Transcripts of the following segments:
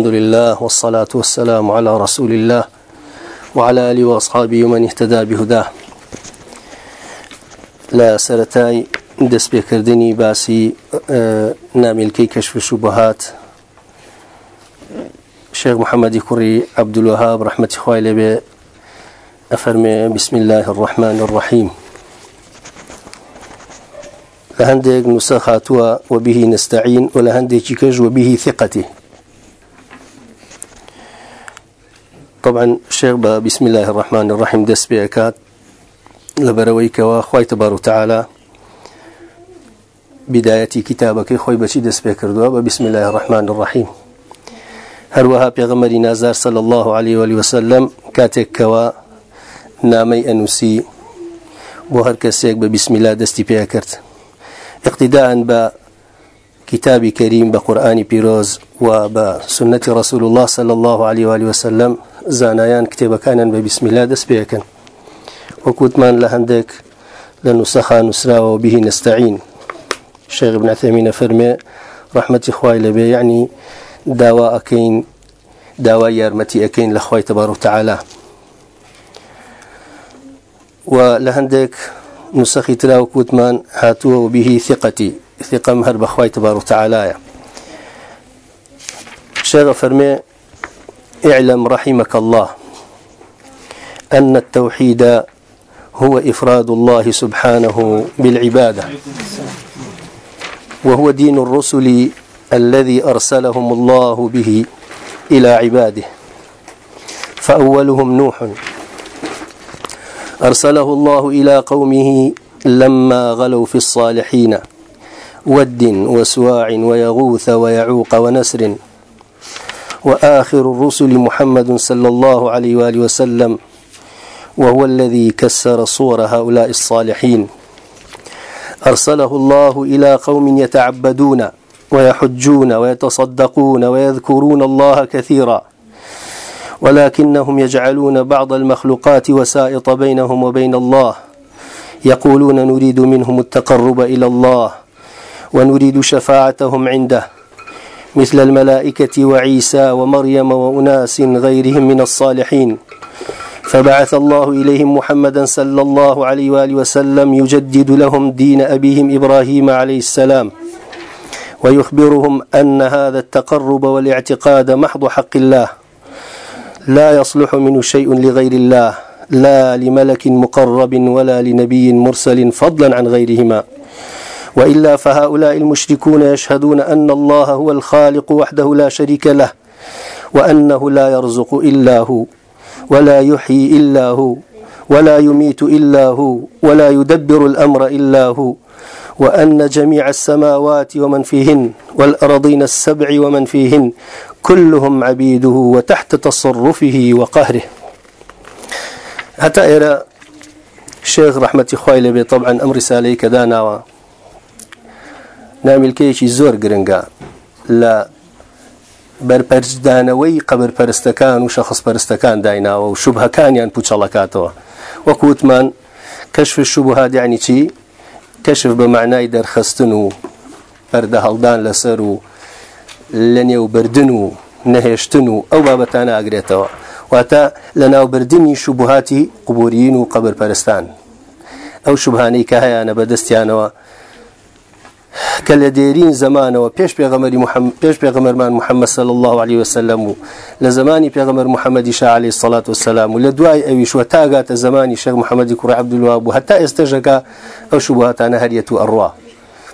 الحمد لله والصلاة والسلام على رسول الله وعلى آله وأصحابه ومن اهتدى بهداه. لا سرتاي دس بكردني باسي ناملكي كشف الشبهات شيخ محمد كري عبد الوهاب رحمة خوالي أفرمي بسم الله الرحمن الرحيم. لهندك نسخاتها وبه نستعين ولهندك كج وبه ثقته. طبعا الشيخ بسم الله الرحمن الرحيم دس بأكاد لبرويك وأخوي تبارك وتعالى. بداية كتابك خوي بشي دس بكردوا بسم الله الرحمن الرحيم. هروها بيغمري نازار صلى الله عليه وآله وسلم كاتك كوا نامي أنوسي بوهر كسيك بسم الله دستي بيكرت اقتداء ب كتاب كريم بقرآن بيروز وبسنة رسول الله صلى الله عليه وآله وسلم زانایان کتێبەکانیان بە بسمیلا دەست پێەکەن وەکووتمان لە هەندێک لە نووسەخا نووسراوە بهی نستعین شێغ بن عثەمینە فەرمێ ڕحمەتی خوای لەبێ یعنی داوا ئەەکەین داوای یارمەتی ئەەکەین لە خی تەبار و تعالا و لە هەندێک نووسەخی تراوە کووتمان هاتووە و بهی ثقەتی ثقەم هەر بەخوای تەبار و تعالایە شێغە اعلم رحمك الله أن التوحيد هو إفراد الله سبحانه بالعبادة وهو دين الرسل الذي أرسلهم الله به إلى عباده. فأولهم نوح. أرسله الله إلى قومه لما غلوا في الصالحين ود وسواع ويغوث ويعوق ونسر. وآخر الرسل محمد صلى الله عليه وآله وسلم وهو الذي كسر صور هؤلاء الصالحين. أرسله الله إلى قوم يتعبدون ويحجون ويتصدقون ويذكرون الله كثيرا ولكنهم يجعلون بعض المخلوقات وسائط بينهم وبين الله. يقولون نريد منهم التقرب إلى الله ونريد شفاعتهم عنده. مثل الملائكة وعيسى ومريم وأناس غيرهم من الصالحين. فبعث الله إليهم محمدا صلى الله عليه وآله وسلم يجدد لهم دين أبيهم إبراهيم عليه السلام. ويخبرهم أن هذا التقرب والاعتقاد محض حق الله. لا يصلح منه شيء لغير الله. لا لملك مقرب ولا لنبي مرسل فضلا عن غيرهما. وإلا فهؤلاء المشركون يشهدون أن الله هو الخالق وحده لا شريك له وأنه لا يرزق إلا هو ولا يحيي إلا هو ولا يميت إلا هو ولا يدبر الأمر إلا هو وأن جميع السماوات ومن فيهن والأرضين السبع ومن فيهن كلهم عبيده وتحت تصرفه وقهره. حتى إلى رحمة خويلبي طبعا أمر رسالي كذا نامیلکەیەکی زۆر گرنگە. لە بەرپەرجدانەوەی قبر پەرستەکان و شەخص پەرستەکان دایناوە و شوبهەکانیان پوچەڵکاتەوە وەکووتمان کەشف شوبهات یعنی چی؟ کەشف بە معنای دەرخستن و پەردە هەڵدان لەسەر و لە نێوبردن و نەهێشتن و ئەو بابەتانە ئاگرێتەوە. واتە لە ناوبردننی شوبهاتی قوبورین و قبر پەرستان ئەو شوبهانەی کە هەیەە بەدەستیانەوە کە لە دێرین زمانەوە پێش پێغەمەری پێش پێغەمەرمان محەممەد صل الله عليه وسلم و لە زمانی پێغەمەر محەممەدی شعالی سڵات وسلام و لە دوای ئەویشوە تاگاتە زمانی شەر محەممەدی کوڕ عبدولوا بوو هەتا ئێستەژەکە ئەو شوبهاتانە هەریەت و ئەڕوا.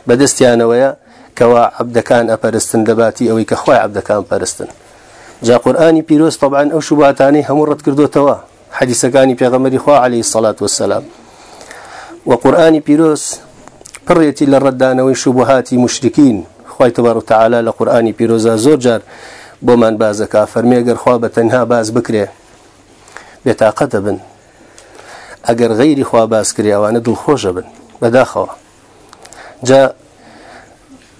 بەدەستیانەوەیە کەوا عبدەکان ئەپەرستن دەباتی ئەوەی کە خخوای عبدەکان پەرستن. جا قورآانی پیرۆز طبعاان ئەو شوباتانی هەموو ڕەت کردوتەوە حەدیسەکانی پێغەمەری خوا عليه سڵات وسلام وقورآانی پیرۆز پڕێتی لە ڕەتدانەوەی شوبهاتی مشرکین خی تبار و تعالا لە قورآانی پیرۆزە زۆر جار. بۆمان بازەکە فەرمێگەر خوا بە تەنها باز بکرێ بێتاقەتە بن. ئەگەر غەیری خوا باز کریاوانە دڵخۆشە بن. بەداخەوە. جا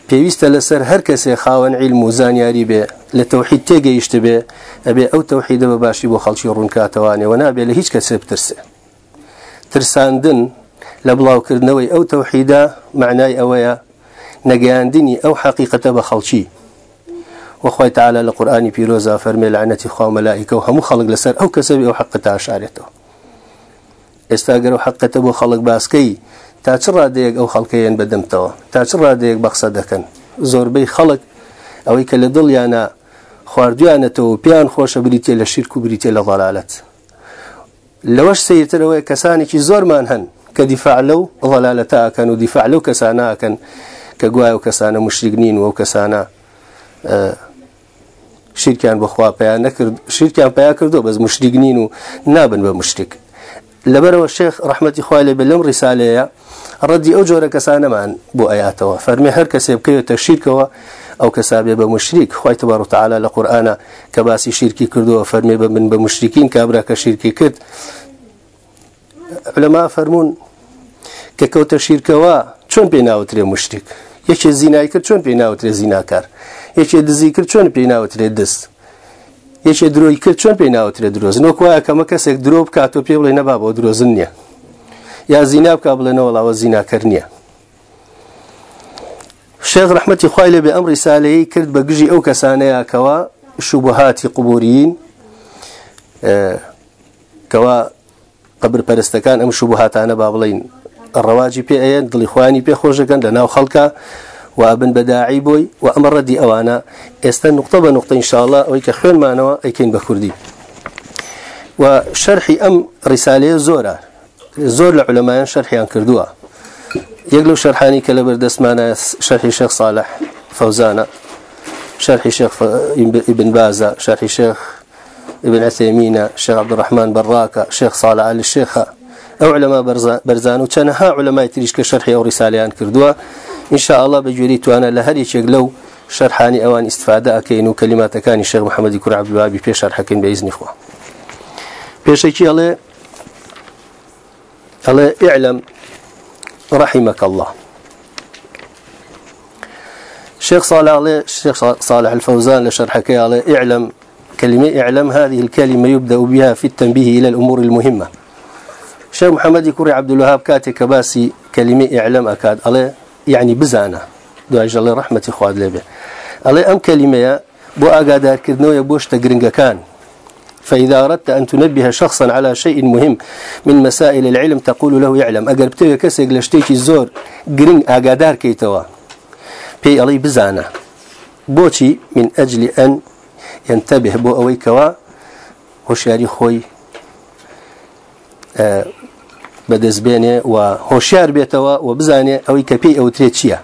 پێویستە لەسەر هەر کەسێ خاوەن عیلم و زانیاری بێ لە تەوحید تێگەیشت بێ ئەبێ ئەو تەوحیدە بە باشی بۆ خەڵکی ڕوونکاتەوانێ نابێ لە هیچ کەسێ بترسێ. ترساندن لە بڵاوکردنەوەی ئەو تەوحیدا معنای ئەوەیە نەگەاندنی ئەو حقیقەتە بە خەڵکی وخوي تعالى القرآن بيروزا فرمي لعنة خوا ملائكة وهم خلق لسر أو كسب أو حق تاشارته استاجر حق تبو خلق باسكي تاچرا ديك أو خلقين بدمتوا تاچرا ديك بقصدكن زور بي خلق أو يكل ضل يانا خواردویانەتەوە پیان خۆشە بریتێ لە شیرک و بریتێ لە ضلالەت لەوەش سیرترەوەی کە دیفاع لەو ضلالەتەکەن و دیفاع لەو کەسانەکەن کە گوای و کەسانە مشرگنین و کەسانە شیرکیان بخوا پیان نەکرد شیرکیان پیا کردو بەس مشرگنین و نابن ڕحمەتی خوای لێ بە لەم ڕیسالەیە ڕەدی ئەو جۆرە کەسانەمان بۆ ئەیاتەوە فەرمی هەر کەسێ بکەوێتە شیرکەوە أو كسابي بمشرك خوي تبارك وتعالى لقرآن كباسي شركي كردو فرمي من بمشركين كابرا كشركي كرد لەما فەرمونون کە کەوتە شیرکەوە چۆن پێی ناوترێ مشتێک؟ یەکێ زینای کرد چۆن پێی ناوترێ زیناکار؟ یەکێ دزی کرد چۆن پێی ناوترێ دەست یەکێ درۆی کرد چۆن پێی ناوترێ درۆزنەوە کوواە کەمە کەسێک درۆ بکاتۆ پێ بڵێ نەبا بۆ درۆزن نییە. یا زینا بکە بڵێنەوەڵاوە زیناکە نییە. شێخ ڕحمەتی خی لە بێ ئەم ریسالەیە کرد بە گژی ئەو کەسانەیەکەوە شوبهاتی قوبورین کەوا قبر پرستكان أم شبهات أنا بابلين الرواجي بي أيان دل إخواني بي خوشكان لناو خلقا وابن بداعي بوي وأمر ردي أوانا استن نقطة بنقطة إن شاء الله ويك خوين معنوا أيكين بكردي وشرحي أم رسالة زورة زور العلماء شرحي عن كردوها يقلو شرحاني كلا بردسمانا شرح الشيخ صالح فوزانا شرح الشيخ ابن بازا شرح الشيخ ابن عثيمين الشيخ عبد الرحمن براكة الشيخ صالح علي الشيخ أو علماء برزان وكان ها علماء تريش كشرح أو رسالة كردوا. إن شاء الله بجوريت وأنا لهري شغلو شرحاني أوان استفادة أكين وكلمات كان الشيخ محمد يكون عبد الوهاب في شرح كين بإذن إخوة. بيشيكي الله الله إعلم رحمك الله. الشيخ صالح الشيخ صالح الفوزان لشرحك عليه إعلم كلمة اعلم هذه الكلمة يبدأ بها في التنبيه إلى الأمور المهمة. الشيخ محمد يكوري عبد الوهاب كاتي كباسي كلمة اعلم أكاد. عليه يعني بزانة. دعا الله رحمة إخواد لبه. عليه أم كلمة بو أقادار كذنوية بوش تقرنق كان. فإذا أردت أن تنبه شخصا على شيء مهم من مسائل العلم تقول له يعلم أقرب تيجي كسيق لشتيكي الزور قرن أقادار كيتوا. بي علي بزانة. بوتي من أجل أن ينتبه بو أويكوا هشاري خوي أه بدزبينه وهوشيار بيتوا وبزانه أوي كبي أو تريتشيا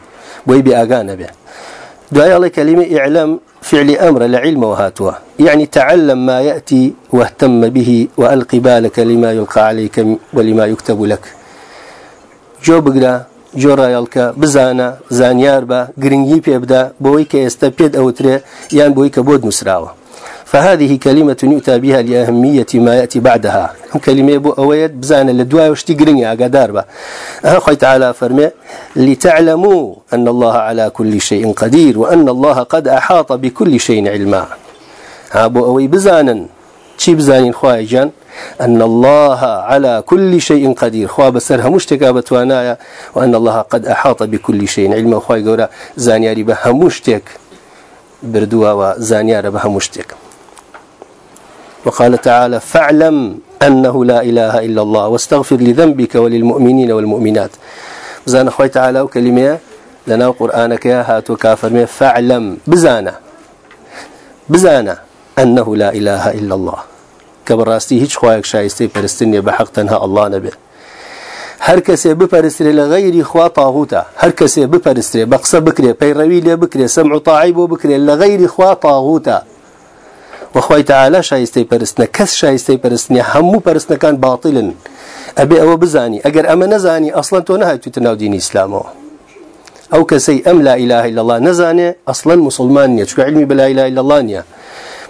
بوي بأغانا به دعاء الله كلمة إعلام فعل أمر لعلم وهاتوا. يعني تعلم ما يأتي واهتم به وألق بالك لما يلقى عليك ولما يكتب لك. جو بقرا جو رايالك بزانا زانيار با قرنجي بيبدا بويك يستبيد أو تري يعني بويك بود مسراوه فهذه كلمة يؤتى بها لأهمية ما يأتي بعدها. كلمة بو أويد بزان للدواء وشتي قرنيا قدار با أخي تعالى فرمي لتعلموا أن الله على كل شيء قدير وأن الله قد أحاط بكل شيء علما. ها بو أوي بزانا شي بزانين خواجان أن الله على كل شيء قدير. خوا بسرها مشتكى وانايا وأن الله قد أحاط بكل شيء. علما خواي قورا زانياري بها مشتك بردوا وزانيار بها مشتك وقال تعالى فاعلم أنه لا إله إلا الله واستغفر لذنبك وللمؤمنين والمؤمنات. بزان أخوي تعالى وكلمة لنا قرآنك يا هاتو كافر فاعلم. بزانا بزانا أنه لا إله إلا الله. كبراستي هيج خوايك شايستي برستني بحق تنها الله نبي هر کسی بپرستری لغیری خوا طاغوتا هر کسی بپرستری بقصه بکری پیروی لی بکری سمع طاعی بو بکری لغیری خوا طاغوتا وخوي تعالى شايستي برسنا كس شايستي برسنا همو برسنا كان باطلا أبي أو بزاني أجر أما نزاني أصلا تونها تتناو دين إسلامه أو كسي أم لا إله إلا الله نزاني أصلا مسلمان شو علمي بلا إله إلا الله نيا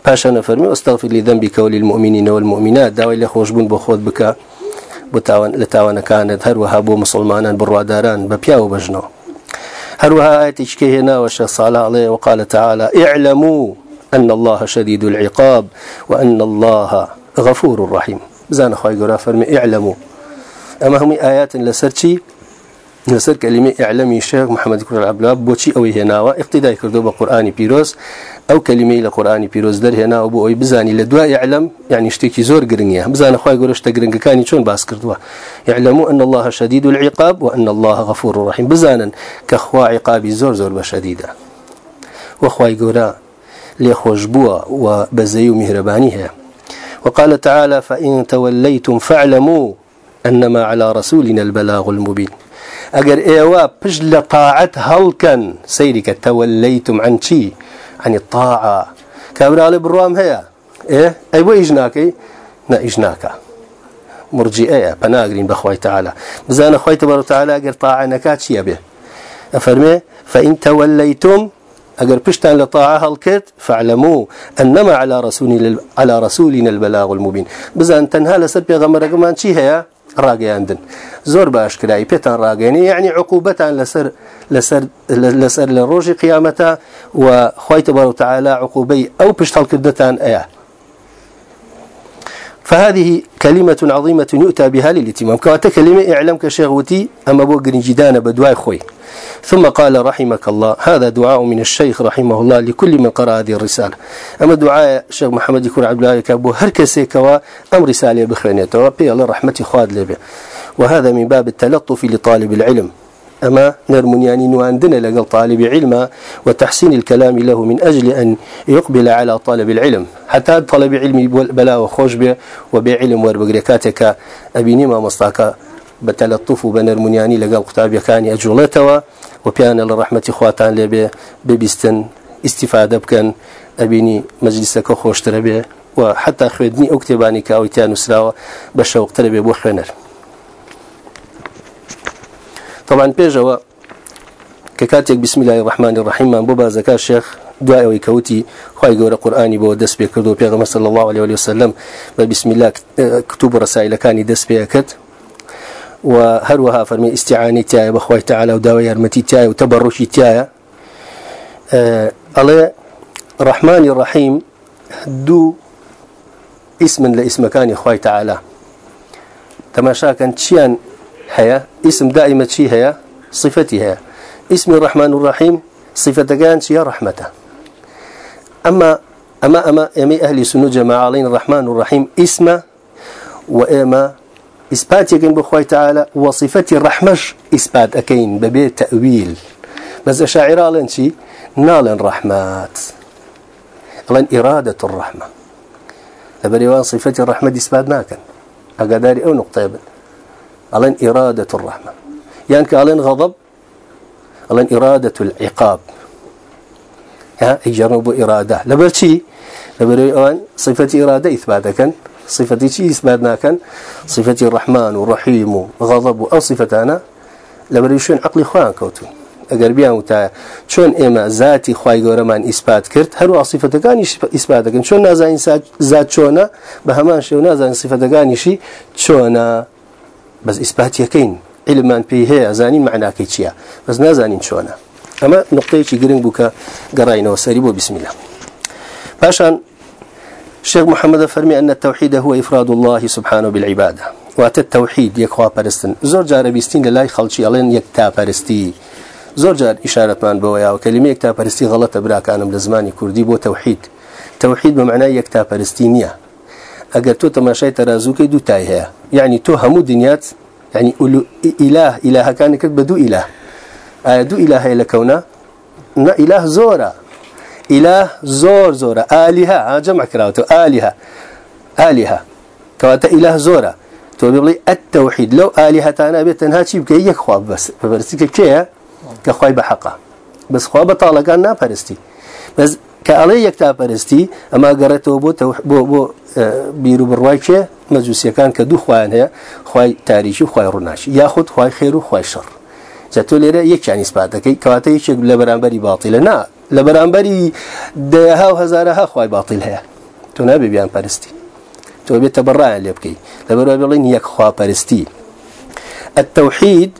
باشا نفرمي أستغفر لذنبك وللمؤمنين والمؤمنات. داوي اللي خوش بون بخوض بك بتاوان لتاوان كانت هروها بو مسلمانا برواداران ببيا وبجنو هروها آية هنا والشيخ صالح عليه وقال تعالى اعلموا أن الله شديد العقاب وأن الله غفور رحيم زان خواهي قرا فرمي اعلموا. أما هم آيات لسرتي لسر كلمة اعلمي الشيخ محمد كرر العبلاب بوشي أوي هناوا اقتداء كردو بقرآن بيروس أو كلمه القران بيروز در هنا ابو اي بزاني لدواء يعلم يعني اشتكي زور قرنيا بزان أخوي يقول اشتا قرنق كان شلون باس كردوا يعلموا ان الله شديد العقاب وان الله غفور رحيم بزانا كاخوا عقابي زور زور بشديده واخوا يقول لي خوش بوا وبزي مهربانيها وقال تعالى فإن توليتم فاعلموا أنما على رسولنا البلاغ المبين أجر إيوا بجل طاعة هل كان سيرك توليتم عن شيء عن الطاعة. كابر على بروام هيا. إيه؟ أي بو إجناكي نا إجناكا مرجئة بناقرين بخوي تعالى. بزان خوي تبارك تعالى أجر طاعة نكات شيء به أفرمي؟ فإن توليتم أجر بشتان لطاعة الكت فاعلموا أنما على رسولنا على رسولنا البلاغ المبين. بزان تنها لسر بيغمر كمان شي هي راقياندن زور باش كلاي بيتان راقيني يعني عقوبتان لسر لسر لسر لروج قيامته وخوي تبارك تعالى عقوبي أو بشتال كدتان إيه فهذه كلمة عظيمة يؤتى بها للاتمام كواتا كلمة اعلم كشيغوتي أما بوغرين جدانا بدواي خوي. ثم قال رحمك الله هذا دعاء من الشيخ رحمه الله لكل من قرأ هذه الرسالة. أما دعاء الشيخ محمد يكون عبد الله كابو هركسي كوا أم رسالة بخينيته وبي الله رحمة خواد لبه وهذا من باب التلطف لطالب العلم. أما نرمنياني نواندنا لقل طالب علم وتحسين الكلام له من أجل أن يقبل على طالب العلم. حتى طالب علم بلا وخوش به وبعلم وربقركاتك أبي نما مصطاك بتلطف بنرمنياني لقل قتاب يكاني أجولتوا. وبيان لرحمة خواتان لبه ببستن استفادة بكن أبيني مجلسك خوش تربية وحتى خدني أكتباني كأويتان وسراوة بشوق تربية بوخنر طبعا بيجوا ككاتك بسم الله الرحمن الرحيم من بوبا زكاة الشيخ دعاء ويكوتي خواهي قول قرآني بو دس بيكردو. بيغمر صلى الله عليه وسلم بسم الله كتب رسائل كان دس بيكت وهروها فرمي استعاني تايا بخواي تعالى وداوي يرمتي تايا وتبرشي تايا. الله الرحمن الرحيم دو اسم لاسم كان خواي تعالى. تماشا كان تشيان هيا اسم دائما شي هيا صفتي هيا. اسم الرحمن الرحيم صفة كان رحمته. أما أما أما أهل سنو جماعة علين الرحمن الرحيم اسم وإما إثبات يكين بخوي تعالى وصفة الرحمش إثبات أكين ببيت تأويل. بس أشاعر لن شي؟ نالن رحمات. لن إرادة الرحمة. لبريوان صفة الرحمة إثبات ناكن. أقداري أو نقطة يبن. ألين إرادة الرحمة. يعني كألين غضب ألين إرادة العقاب. ها يجرب إرادة. لبرشي لبريوان صفة إرادة إثباتك صفتي شيء إثباتنا كان صفتي الرحمن والرحيم وغضب أو صفتنا لبريشون عقلي خوان كوتون اگر بیان وتا چون إما ذاتی خوای گەورەمان ئیسپات کرد هەروە صفەتەکانی ئیسپات دەکەن چۆن نازانین ذات چۆنە بە هەمان شێو نازانین صفەتەکانیشی چۆنە بەس ئیسپاتیەکەین علمان پێی هەیە زانین معناکەی چییە بەس نازانین چۆنە ئەمە نقطەیەکی گرنگ بوو کە گەڕینەوە سەری بۆ بسم الله. باشان الشيخ محمد فرمي أن التوحيد هو إفراد الله سبحانه بالعبادة. وات التوحيد يكوا برستن زور جار بيستين للاي خلشي ألين يكتا برستي زور جار إشارة من بويا وكلمة يكتا برستي غلط براك أنا من زماني كردي بو توحيد. توحيد بمعنى يكتا برستينية أجر تو تماشي ترازوك دو تايها يعني تو همو دنيات يعني إله إله كان كتب دو إله. دو إله إلى كونا نا إله زورا. ئیلا زۆر زۆرە ئالیها ئاجەمە کراوەوە ئالیها ئالیها کەواتە ئیلا زۆرە تۆ بڵی ئەتەوحید لەو ئالیهتانە بێت تەنها چی بکە یەکخوا بەس بەبەرسی کە کێە کە خی بە حەقا بەسخوا بە تاڵەکان ناپەرستی بەس کە ئەڵێ یەکتاپەرستی ئەما گەڕێتەوە بۆ بۆ بۆ بیر و بڕوای کێ مەجووسیەکان کە دوو خۆیان هەیە خی تاریشی و خی ڕووناش یاخود خی خێر و خی شەڕ جە تۆ لێرە یەکیان ئیسپاتەکەی کەواتە یەکێک لە بەرامبەری باڵی لە نا. دەها و هزارەها خی باتیل هەیە. تۆ نابێ بیان پەرستی. تۆ بێتە بەڕایان لێ بکەی. لەبەرەوە بڵین یەک خوا پەرستی. التوحيد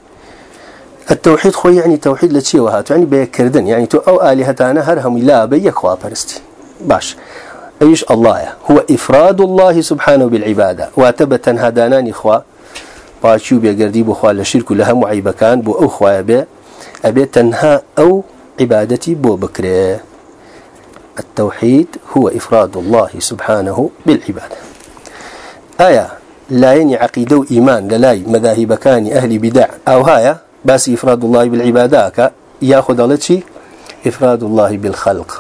التوحيد خو يعني توحيد لشيء وهات يعني بيكردن يعني تو أو آلهتانا هرهم لا بيكوا برستي باش. أيش الله هو إفراد الله سبحانه بالعبادة. واتبتا هدانان إخوة باشيو بيقردي بخوا لشرك لها معيبكان بو أو خوا بي أبي تنها أو عبادتي بو بكري. التوحيد هو إفراد الله سبحانه بالعبادة. آية لا يعني عقيدة وإيمان للاي مذاهب كان أهل بدع. أو هايا بس إفراد الله بالعبادة ياخذ على إفراد الله بالخلق.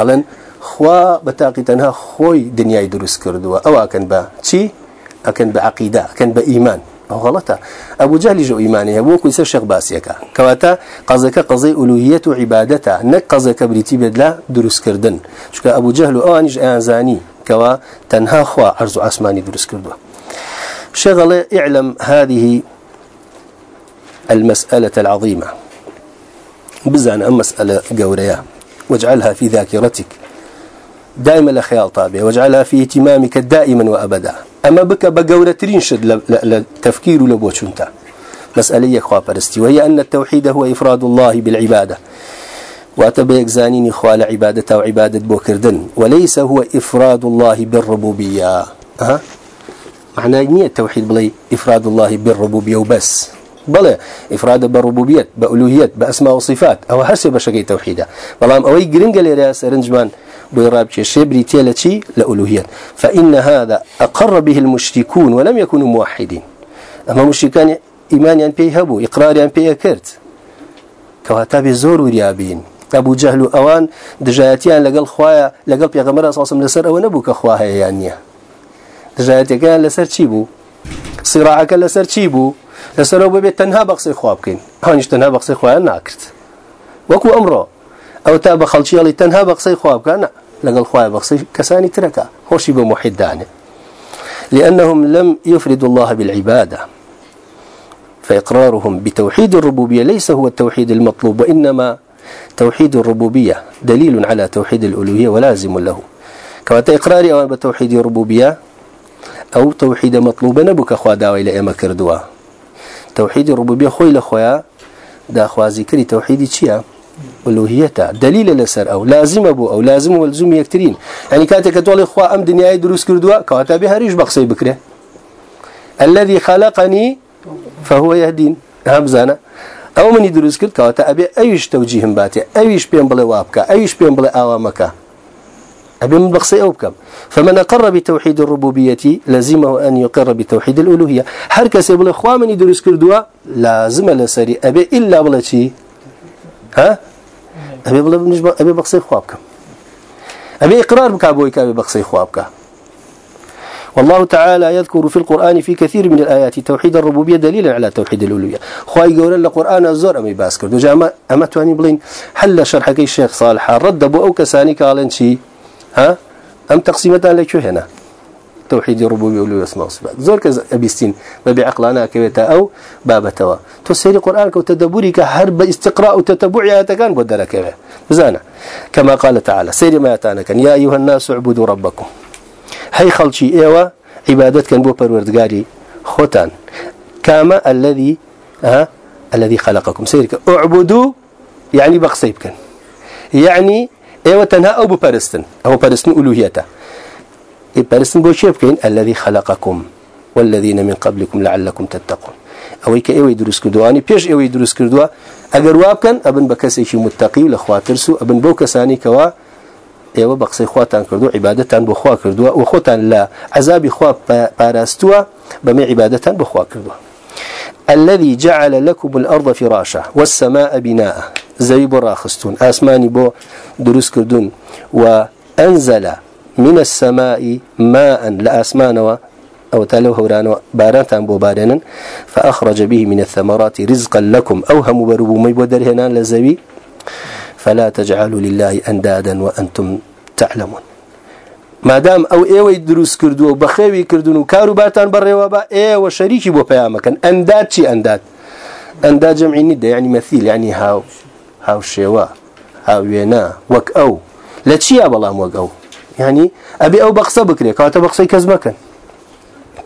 ألن خوا بتاقي تنها خوي دنيا يدرس كردوا. أو أكن با شيء أكن بعقيدة أكن بإيمان غلطة. أبو جهل جو إيمانه أبو كويس الشيخ باسيكا. كواتا قصدك قضي ألوهية وعبادته نك قصدك بريتي بدلا دروس كردن. شو أبو جهل أو أنج أنزاني كوا تنها خوا أرزو عسماني دروس كردوا شغل اعلم هذه المسألة العظيمة. بزعنا مسألة قورية. واجعلها في ذاكرتك. دائما لخيال طابع. واجعلها في اهتمامك دائما وأبدا. أما بك بقورة ترينشد لتفكير لبوشنتا مسألة يخوا برستي وهي أن التوحيد هو إفراد الله بالعبادة. وأتبع زانين إخوال عبادة وعبادة بوكردن وليس هو إفراد الله بالربوبية. أه؟ معنى نية التوحيد بلي إفراد الله بالربوبية وبس. بلى إفراد بالربوبية بألوهية بأسماء وصفات أو حسب شكي توحيدا بلام أوي قرنجل يا سرنجمان بيراب شبري تيلتي لألوهية فإن هذا أقر به المشركون ولم يكونوا موحدين. أما مشركان إيمان يعني بيهبوا إقرار يعني بيكرت كواتاب زور وريابين. أبو جهل أوان دجايتيان لقل خوايا لقل بيغمرة صلى الله عليه وسلم أو نبوك خواها يعني دجايتيان لسر تشيبو صراعك لسر تشيبو لسر أبو بيت تنها بقصي خوابكين هانش تنها بقصي خوايا ناكرت. وكو أمره أو تاب خلشي اللي تنها بقصي خوابك لقل خوايا بقصي كساني تركا خوشي بمحدانه لأنهم لم يفردوا الله بالعبادة فإقرارهم بتوحيد الربوبية ليس هو التوحيد المطلوب وإنما توحيد الربوبية دليل على توحيد الألوهية ولازم له. كما إقراري أو بتوحيد الربوبية أو توحيد مطلوب نبك أخوة داوي لأما كردوا. توحيد الربوبية خوي لأخويا دا أخوة ذكري توحيد تشيا ألوهيته دليل لسر أو لازم أبو أو لازم والزم يكترين. يعني كاتك تولي أخوة أم دنياي دروس كردوا كواتا بها ريش بقصي بكره. الذي خلقني فهو يهدين. همزانا أو من يدرس كل كواتا أبي أيش توجيه باتي أيش بين بلا وابكا أيش بين بلا اوامك أبي من بقصي اوبكم فمن أقر بتوحيد الربوبية لازمه أن يقر بتوحيد الألوهية. هر كسي بلا اخوا من يدرس كردوا لازم لسري أبي إلا بلا شي. ها؟ بلا أبي بقصي خوابكم أبي إقرار بك أبوي كابي بقصي خوابك. والله تعالى يذكر في القرآن في كثير من الآيات توحيد الربوبية دليلا على توحيد الألوهية خواهي يقول القرآن الزور أمي باسكر دوجا أما, أما تواني بلين حل شرح كي الشيخ صالح. رد أبو أو كساني قالن شي ها؟ أم تقسيمتان لك هنا؟ توحيد الربوبية والألوهية اسماء وصفات زور كز أبيستين ما بعقلنا كبتا أو بابتوا تسيري قرآنك وتدبرك هرب استقراء وتتبع يا تكان بدلك بزانا كما قال تعالى سيري ما يتانك يا أيها الناس اعبدوا ربكم. هي خلشي أيوه عبادت كان بو پروردگاري خوتان. كما الذي ها الذي خلقكم. سيرك اعبدوا يعني بقصيبكن يعني أيوه تنها أو ببرستن أو برستن الوهيته برستن بو شيبكن الذي خلقكم والذين من قبلكم لعلكم تتقون. أو كي أيوه يدرس كدواني بيش أيوه يدرس كدوا اگر وابكن أبن بكسي شي متقي لخواترسو أبن بو كساني كوا ئێوە بە قسەی خواتان کردو عیباەتان بخوا کردووە و خۆتان لە عذابی خوا پاراستووە بەمێ عیباەتان بخوا کردووە الذي جعل لكم الأرض فراشا والسماء بناء زي براخستون آسماني بو دروس كردون وأنزل من السماء ماء لآسمان أو تلو هوران باران بو بارنا فأخرج به من الثمرات رزقا لكم. أوهم بربو ميبودر هنا لزوي. فلا تجعلوا لله أندادا وأنتم تعلمون. ما دام أو أيوه دروس كردو بخيوي كردون كارو باتان بريوا با إيوه شريكي بو بيامكن. أنداد شي أنداد؟ أنداد جمعي ندى يعني مثيل يعني هاو هاو شيوا هاو وينا وك أو. لا تشي بلام وك أو؟ يعني أبي أو بقصه بكري كاتا بقصي كزمكن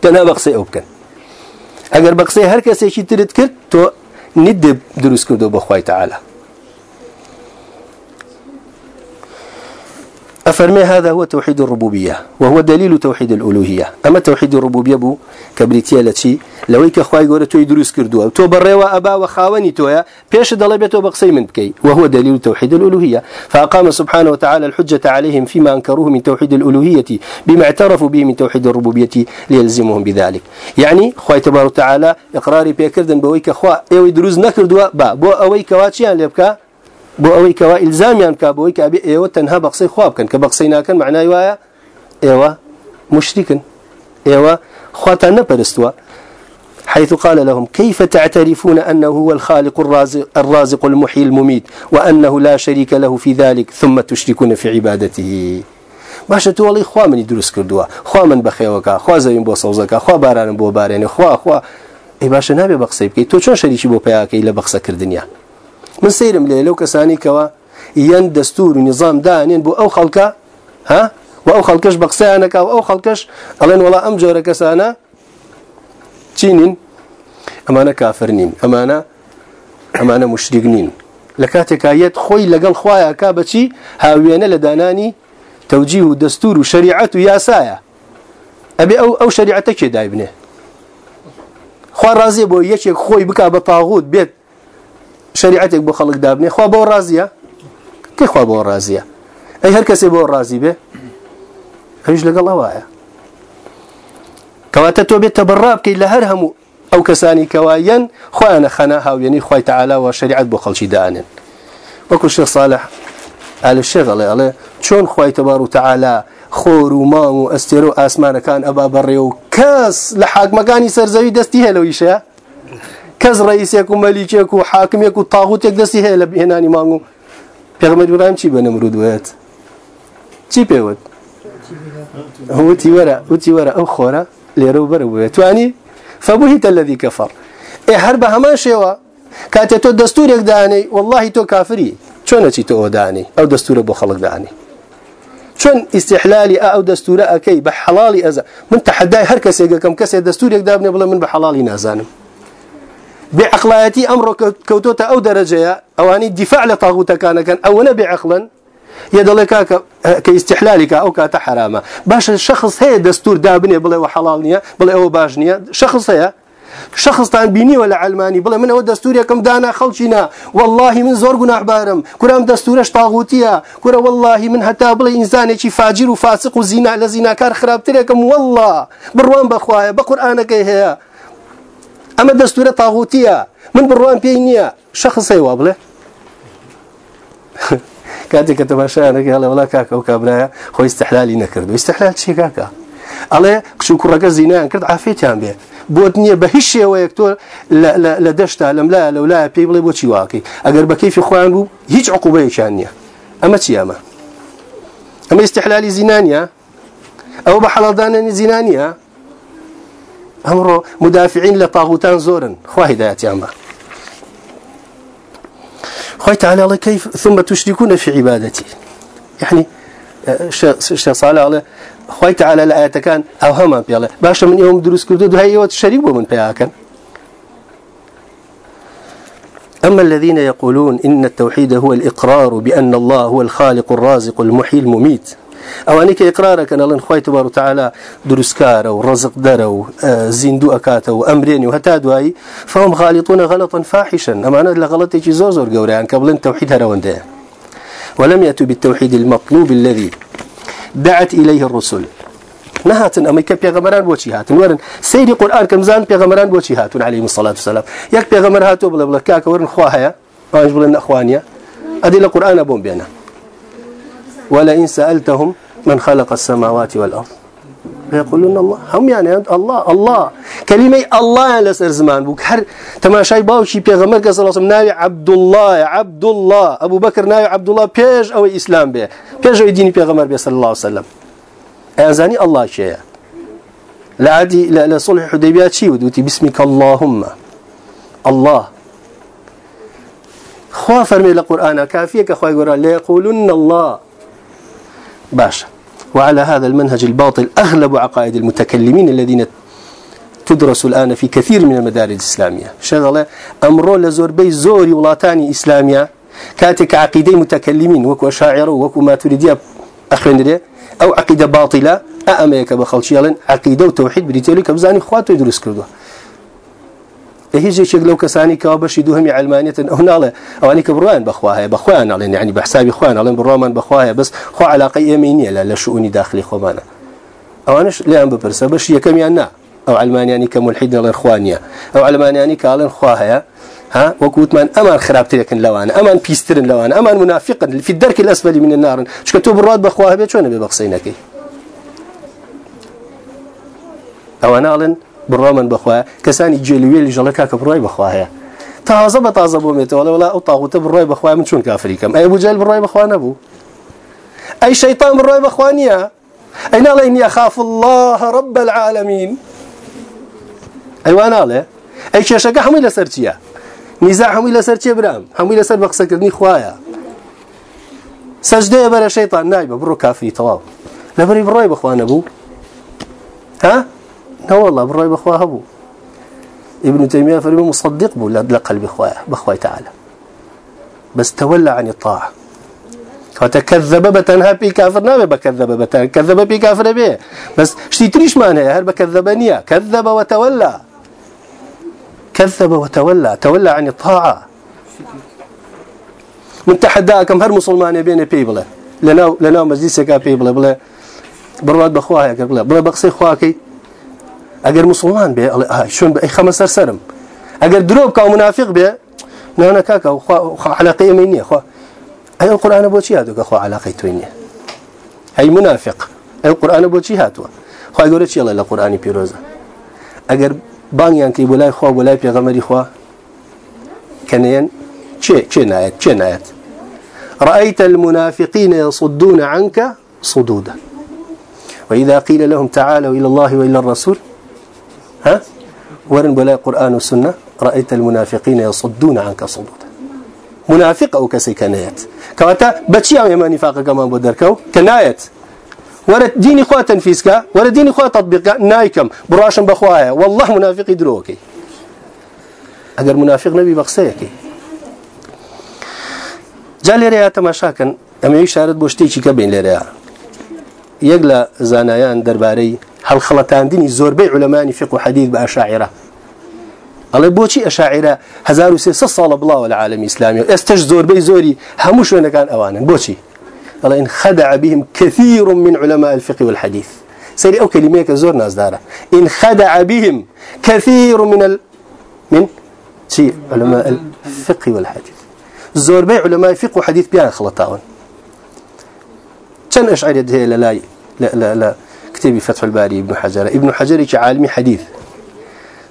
تنا بقصي أو بكن اگر بقصي هر كسي شي ترد كرت تو ندب دروس كردو بخواي تعالى أفرمي هذا هو توحيد الربوبية وهو دليل توحيد الألوهية. أما توحيد الربوبية بو كبريتيا لتشي لو إيك أخوي قولة توي دروس كردوا تو بريوا أبا وخاوني تويا بيش دلبيته بقصي من بكي وهو دليل توحيد الألوهية. فأقام سبحانه وتعالى الحجة عليهم فيما أنكروه من توحيد الألوهية بما اعترفوا به من توحيد الربوبية ليلزمهم بذلك. يعني خوي تبارك وتعالى إقراري بيكردن بويك أخوا إيوي دروز نكردوا با بو أويك واتشيان لبكا بو ئیلزامیان کا بۆی کە ئەبێ ئێوە تەنها بەقسەی خوا بکەن بەقسەی ناکەن معنای وایە ئێوە موشریکن ئێوە خواتان نەپەرستووە حيث قال لهم كيف تعترفون أنه هو الخالق الرازق, الرازق المحيي المميت وأنه لا شريك له في ذلك ثم تشركون في عبادته؟ باشە تو وڵی خوا منی دروست کردووە خوا من بەخێوەکە خوا زەوین بۆ سەوزەکە خوا بارانم بۆ بارێنێ خوا خوا ئەی باشە نابێ بە قسەی بکەیت تۆ چۆن شەریکی بۆ پیاکەی لە بەخسەکردنیا من سیرم لێ لەو کەسانی کەەوە یەن دەستور و نظام دانێن بۆ ئەو خەڵکە ها؟ و ئەو خەڵکەش بە قسەیانەکە و ئەو خەڵکەش ئەڵێن وڵا ئەم جۆرە کەسانە چینین؟ ئەمانە کافر نین ئەمانە ئەمانە مشتیک نین. لە کاتێکایەت خۆی لەگەڵ خویەکە بەچی هاوێنە لە دانانی تەوجی و دەستور و شریعەت و یاسایە. ئەبێ ئەو ئەو شریعەتە کێ دایبنێ خوا ڕازێ بۆ یەکێک خۆی بک بە تاغوت بێت شريعتك بو خلق دابني خوا بو رازيه كي خوا بو رازيه اي هر كسي بو رازي به إيش لقى الله واعي كواتا تو بيت تبراب كي لهرهم أو كساني كواين خوانا خناها ويني خوي تعالى وشريعه بو خلشي دانن وكل شيخ صالح على الشغل على شلون خوي تبارك وتعالى خور ومام واسترو اسمان كان ابا بري وكاس لحق مكاني سرزوي دستي هلو يشا کەس ڕئیسێک و مەلیکێک و حاکمێک و تاغوتێک دەستی هەیە لە بهێنانی مانگ و پێغمە دووران چی بە نەمرود وێت چی پێوت وتی وەرە وتی وەرە ئەو خۆرە لێرە و بەرە بێت توانی فبهت الذي كفر. اي هەر بە هەمان شێوە کاتێ تۆ دەستورێک دانەی واللهی تۆ کافری چۆنەچی تۆ دانەی ئەو دەستورە بۆ خەڵک دانەی چۆن استحلالی ئەو دەستورە ئەەکەی بە حەڵی ئەز من تحدای هەر کەسێکەکەم کەسێک دەستورێک دابنێ بڵێ من بە حەڵی نازانم. بعقلاتي أمر كوتوتا أو درجة أواني دفاع لطاغوت كان كان أو نبي عقلا يدلك كاستحلالك أو كتحرامة. باش الشخص هي دستور دابني بلا وحلالنيا بلا أو باجنيا. شخص هي. شخص تان بيني ولا علماني بلا من هو دستور كم دانا خلشنا والله من زور قناع بارم. كرام دستورش طاغوتيا. كرا والله من هتا بلا إنسان شي فاجر وفاسق وزنا لزنا كار خراب تريكم. والله. بروان بخوايا بقرآنك هي. أما دستور طاغوتية من بروان بينيا شخص ايوا بله كاتي كتباشا أنا قال ولا كاكا وكابرايا خو استحلالي نكرد استحلال شي كاكا؟ الله شو كرك زينان كرد عافيتان به بوتني بهش ويكتور لا لا لا دشتا لم لا لو لا بيبلي بوتشي واقي. اگر بكيف اخوان بو هيج عقوبة شانية. أما تياما أما استحلالي زينانيا أو بحلال دانني زينانيا أمر مدافعين لطاغوتان زورا خواه هدايات أما خواه تعالى الله كيف ثم تشركون في عبادتي. يعني الشيخ صالح الله خواه تعالى الآية كان أوهما بيالله باشا من يوم دروس كردو هاي يوت الشريك ومن بياكا أما الذين يقولون إن التوحيد هو الإقرار بأن الله هو الخالق الرازق المحيي المميت. أو انك إقرارك أن الله خوي تبارك وتعالى درسكار ورزق درو زندو اكاته وامرين وهتا دواي فهم غالطون غلطا فاحشا. أما أنا لغلطي شي زور زور قوري قبل التوحيد هرونده ولم يأتوا بالتوحيد المطلوب الذي دعت إليه الرسل. نهاتن أما كيف بيغمران بوشي هاتن. ورن سيدي قران كمزان بيغمران بوشي هاتن عليهم الصلاة والسلام. يك بيغمر هاتو بلا بلا كاك ورن خواها واش بلا أخوانيا. أدي القران أبون بينا. ولئن سألتهم من خلق السماوات والأرض. يقولون الله. هم يعني الله الله. كلمة الله لسر زمان. بوك هر تماشاي باوشي بيغمبر صلى الله ناوي عبد الله عبد الله أبو بكر ناوي عبد الله بيج أو إسلام به بيج أو ديني بيغمبر صلى الله عليه وسلم أنزاني الله شيء لا عادي لا لا صلح حديبيات شيء ودوتي باسمك اللهم. الله. خوا فرمي القرآن كافية كخوا يقول لا يقولون الله. باشا. وعلى هذا المنهج الباطل أغلب عقائد المتكلمين الذين تدرس الآن في كثير من المدارس الإسلامية. شغلة أمر لزور بي زوري ولاتاني إسلامية. كاتك عقيدة متكلمين وكو شاعر وكو ما تريدية أخوين أو عقيدة باطلة. أأميك بخلشيالا عقيدة وتوحيد بريتيلي كبزاني خواتو يدرس كردوه هیچ شيء لو كساني كابش يدوهم علمانية أو ناله أو أني كبروان بخواها بخوان على يعني بحسابي خوان على برومان بخواها بس خو علاقة يمينية لا لشؤوني داخلي خومانا أو أنا لا أم ببرس بش يكم ينا أو علمانياني كملحد للإخوانية أو علمانياني كالن خواها ها وكوت من أمان خراب لكن لوانا أمان بيسترن لوانا أمان منافقا في الدرك الأسفل من النار شكتو براد بخواها بيت شو ببقسينك أو أنا بڕۆمن بخوا کەسانی جێلوێلی ژەڵە کاکە بڕای بخواهەیە. تازە بە تازە بۆ مێتەوە وڵا ئەو تاغوتە بڕای بخوا من چون کافریکەم؟ ئەی بجل بڕای بخوا نەبوو. ئەی شەیطان بڕای بخوا نییە؟ ئەی ناڵێ ئینی ئەخاف الله رب ناڵێ؟ ئەی کێشەکە هەمووی لەسەر چییە؟ نیزا هەمووی لەسەر چێ برام؟ هەمووی لەسەر بە قسەکردنی خوایە سەجدەیە بەرە شەیطان نای بە بڕۆ کافری تەواو. لەبەری بڕای بخوا نەبوو. ها؟ لا والله بالرأي بأخواه أبو ابن تيمية فريم مصدق بو لقلب بأخواه بأخواه تعالى. بس تولى عن الطاعة. فتكذب بتنها بي كافر نابي بكذب بتن كذب بي كافر بيه بس شتي تريش معناها هل بكذبنيا كذب وتولى. كذب وتولى تولى عن الطاعة. من تحداكم هر مسلمان بين بيبله لنا لنا مجلسك بيبله بلا برواد بخواه بلا بلا بقصي خواكي. اگر مسلمان به شون به خمس سر سرم اگر دروب کا منافق به نه نه کا خو علاقه منيه خو اي القران بو هاتو خو علاقه توینه هي منافق. اي القران بو هاتو خو اگر چی الله القران پیروزه اگر بانیان کی بولای خو بولای پیغمبري خو كنين چه چه نايت چه نايت رأيت المنافقين يصدون عنك صدودا. وإذا قيل لهم تعالوا إلى الله وإلى الرسول ها؟ ورن بلا قرآن والسنة رأيت المنافقين يصدون عنك صدودا. منافق أو كسي كنايات. كواتا بتشي عم يما نفاق كمان بدركو كنايات. ورد ديني خوا تنفيسك ورد ديني خوا تطبيقك نايكم براشن بخواها والله منافق يدروكي. اگر منافق نبي بقسيكي جالي ريا تماشاكن اما يشارد بوشتيكي كبين لريا يقلا زانايان درباري هل خلطاندني زوربي علماني فقه حديث بأشاعرة الله بوشي أشاعرة هزار وسيسة صالة بالله والعالم الإسلامي استج زوربي زوري هموش وين كان أوانا بوشي الله إن خدع بهم كثير من علماء الفقه والحديث. سيري أو كلمة زور ناس دارة إن خدع بهم كثير من ال... من؟ شيء علماء الفقه والحديث. زوربي علماء الفقه والحديث بيان خلطاون. كان أشعر هي لا لا لا لا كتابي فتح الباري ابن حجر. ابن حجر عالمي حديث.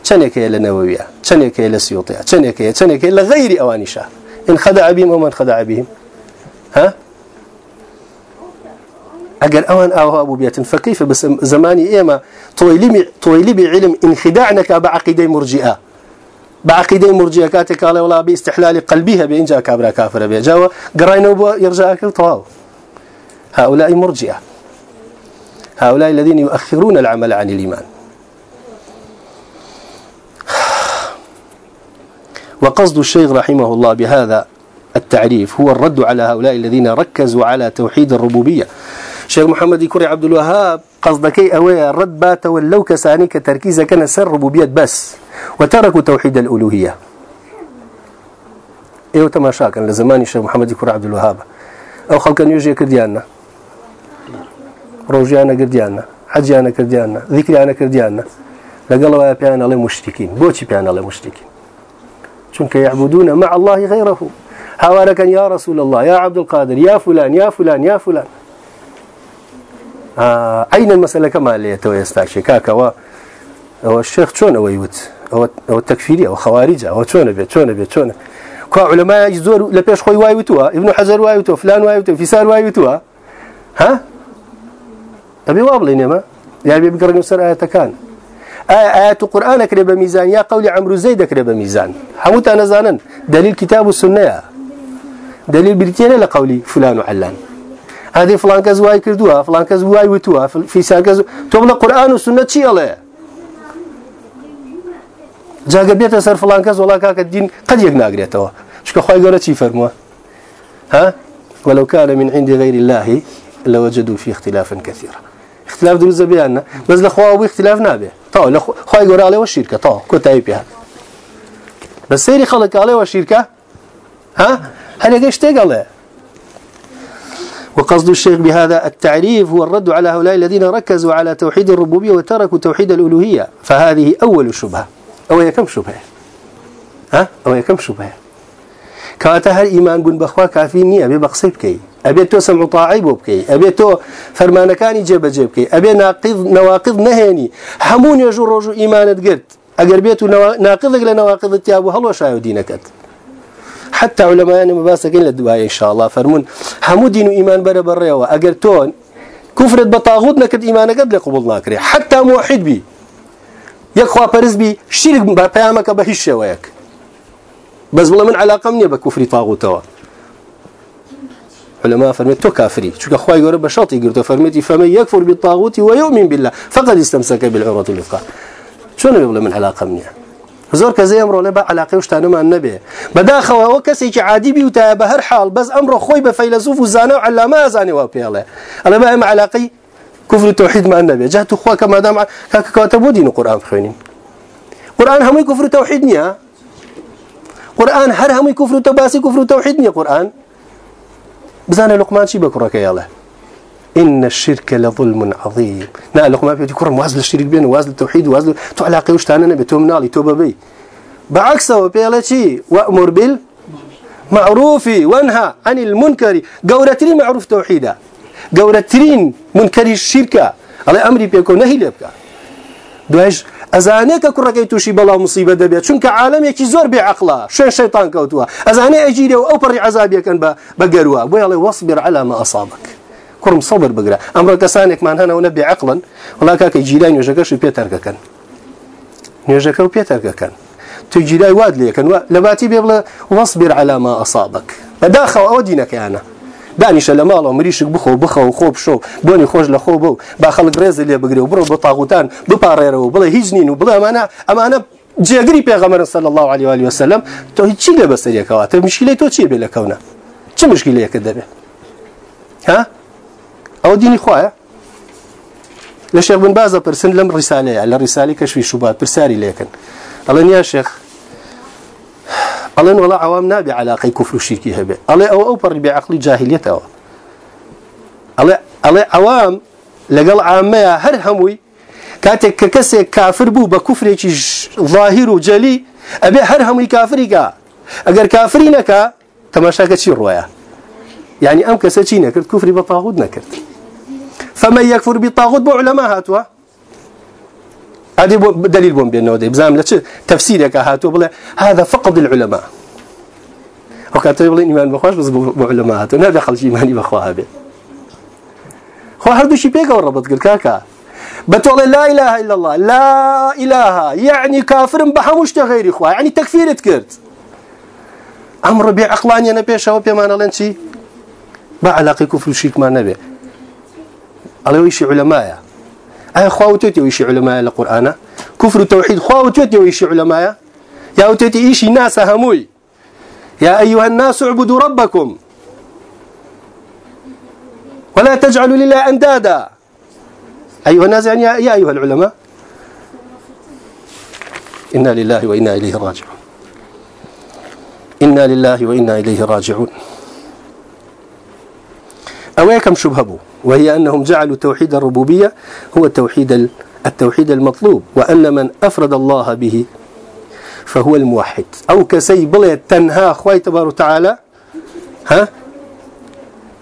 شنك إلى نووية شنك إلى سيوطية شنك شنك إلى غير أوانشة. إن خدع بهم أو من خدع بهم. ها؟ أجر أوان أو أبو بيت فكيف؟ بس زماني إيما طويلي طويلي بعلم انخداعنك بعقيدة مرجئة. بعقيدة مرجئة كاتك قال ولا باستحلال قلبها بإن جاء كابرا كافر بها جاوا قرأنا يرجع أكل طواو هؤلاء مرجئة. هؤلاء الذين يؤخرون العمل عن الإيمان. وقصد الشيخ رحمه الله بهذا التعريف هو الرد على هؤلاء الذين ركزوا على توحيد الربوبية. شيخ محمد كري عبد الوهاب قصدك أوي الرد بات ولو كساني كتركيز كان سر ربوبية بس وتركوا توحيد الألوهية. أيوه تماشا كان لزمان الشيخ محمد كري عبد الوهاب. أو خلق يجي كرديانا ڕۆژیانە گردیانە حەجیانە کردیانە ذیکریانە کردیانە لەگەڵەوە پیان ئەڵێ مشتکین بۆچی پیان ئەڵێ مشتکین چونکە يعبدون مع الله غيره. هاوارەکەن يا رسول الله يا عبد القادر يا فلان يا فلان يا فلان. آه المسألة؟ كما اللي يتويستاكشي كاكوا هو الشيخ شون أو يوت؟ أو التكفيرية أو خوارج. أو شون بيت؟ شون بيت؟ شون؟ كوا علماء يزور لبيش خوي وايوتوا ابن حجر وايوتوا فلان وايوتوا فيسار وايوتوا. ها؟ أبي وابل إنما يعني بيقرن يسر آية كان. آيات القرآن كرب ميزان. يا قولي عمرو زيد كرب ميزان. حموت أنا زانا دليل كتاب السنة. دليل بريتين لقولي فلان وعلان هذه فلان كزواي كردوها فلان كزواي وتوها في سان كز تبلا القرآن والسنة شيء الله جاء بيت سر فلان كز ولا كاك الدين قد يقنا قريته شو خوي قالت شي فرموا ها؟ ولو كان من عند غير الله لوجدوا فيه اختلافا كثيرا. اختلاف دروز بيانا بس لخوا اختلاف نابه. طاو لخوا يقول عليه والشركة طاو كتاي بس سيري خلق عليه والشركة ها؟ هل يقشتي قال وقصد الشيخ بهذا التعريف هو الرد على هؤلاء الذين ركزوا على توحيد الربوبية وتركوا توحيد الألوهية فهذه أول شبهة. أو هي كم شبهة. ها؟ أو هي كم شبهة. كواتا هر إيمان بن بخوا كافي نية أبي بقصي بكي أبي تو سمع طاعي بكي أبي تو فرمانكاني جيب جيب كي. أبي ناقض نواقض نهيني. همون يجور رجو إيمانت قرد. أقر بيتو ناقضك لنواقض التياب هلو شايو دينكت حتى علماء يعني مباسكين للدعاء إن شاء الله. فرمون همو دين إيمان برا برا وأقر تون كفرت بطاغوت نكد إيمانك قد لقبول ناكري. حتى موحد بي. يكخوا برز بي شرك بيامك بهش ويك بس والله من علاقة مني بكفر طاغوتوا علماء فرميت تو كافري شو أخوي يقول بشاطي قلت فرميتي فمن يكفر بالطاغوت ويؤمن بالله فقد استمسك بالعروة الوثقى. شنو يقول من علاقة مني زور كزي أمره لبا علاقة وشتانه مع النبي. بداخل وكسي عادي بيوتا بهر حال بس أمره خوي بفيلسوف وزانه وعلامة زاني وابياله أنا بقى مع علاقي كفر التوحيد مع النبي. جهت أخوة كما دام كاتبوا دين القرآن بخينين قرآن هم كفر التوحيد نيا؟ قرآن هر هم كفر تباسي كفر توحيد نيا قرآن؟ بزان لقمان شي بكرك يا الله إن الشرك لظلم عظيم. نا لقمان بيجي كرم وازل الشرك بين وازل التوحيد وازل تو علاقة وش تانا نبي توم نالي توبة بي بعكسه بيلا شي وأمر بال معروف وانهى عن المنكر. قورترين معروف توحيدا قورترين منكر الشركة على أمري بيكون نهي لبكا دوهش ئەزانێت کە کوڕەکەی تووشی بەڵاو مصیبە دەبێت چونکە عالمێکی زۆر بێعقلا شوێن شەیتان کەوتووە ئەزانێ ئەگیرێ و ئەو پەڕی عذابیەکەن بە یڵێ وەصبر على ما أصابك کوڕم سەبر بگرە ئەمڕۆ کەسانێکمان هەنەوە نە بێعقلن وڵا کاکە گیرای نوێژەکەشی پێتەرگەکەن نوێژەکە و پێتەرگەکەن تو جیرای واد لێکن لە باتی بێ بڵێ على ما أصابك بەداخەوە ئەوە دینەکەیانە دانیشە لە ماڵەوە مریشک بخۆ بخە و خۆ بشۆ. بۆنی خۆش لە خۆ بۆ با خەڵک ڕێز لێ بگرێ و بڕۆ بۆ تاغوتان بپارێرەوە بڵێ هیچ نین و بڵێ ئەمانە ئەمانە جێگری پێغەمەر صلی الله عليه وآله وسلم. تۆ هیچی لێ بەسەریەکەوە تە مشکلەی تۆ چی بێ لە کەونە؟ چ مشکلەیەکە دەبێ؟ ها؟ ئەو دینی خوایە؟ لە شێخ بن بازە پرسن لەم ڕیسالەیە لە ڕیسالی کەشوی شوبات پرسیاری لێکن. ئەڵێن یا شێخ ئەڵێن وڵا عوام نابێ علاقەی کوفر و شیرکی هەبێ ئەڵێ ئەو ئەو پەڕی بێعقلی جاهلیەتەوە ئەڵێ ئەڵێ ئەوام لەگەڵ عامەیە هەر هەمووی کاتێک کە کەسێک کافر بوو بە کوفرێکی ظاهر و جەلی ئەبێ هەر هەمووی کافریکە ئەگەر کافری نەکە تەماشاکە چی ڕۆیە يعني چی نەکرد کوفری بە تاغوت نەکرد فمن يكفر بالطاغوت بو علماء هاتوا. هذه دليل بوم بينه ده بزام لك تفسيرك هاتوا بلا. هذا فقد العلماء. وكاتب يقول إيمان بخواش بس بعلماء هاتوا هذا خلش إيماني بخواها به خو هردو شي بيك وربط قل كاكا. بتقول لا إله إلا الله. لا إله. يعني كافر بحموش تغيري إخوة يعني تكفير تكرت. أمر بيع عقلاني أنا بيش أو بيمان لين شي؟ ما علاقة كفر شيك ما نبي على ويش علماء أي خواوتوتي ويش علماء القرآن. كفر التوحيد خواوتوتي ويش علماء. يا أوتوتي إيش ناس هموي. يا أيها الناس اعبدوا ربكم. ولا تجعلوا لله أندادا. أيها الناس يعني يا أيها العلماء. إنا لله وإنا إليه راجعون. إنا لله وإنا إليه راجعون. أويكم شبهبوا وهي أنهم جعلوا توحيد الربوبية هو التوحيد التوحيد المطلوب وأن من أفرد الله به فهو الموحد. أو كسي بلي تنهى خوي تبارك وتعالى ها؟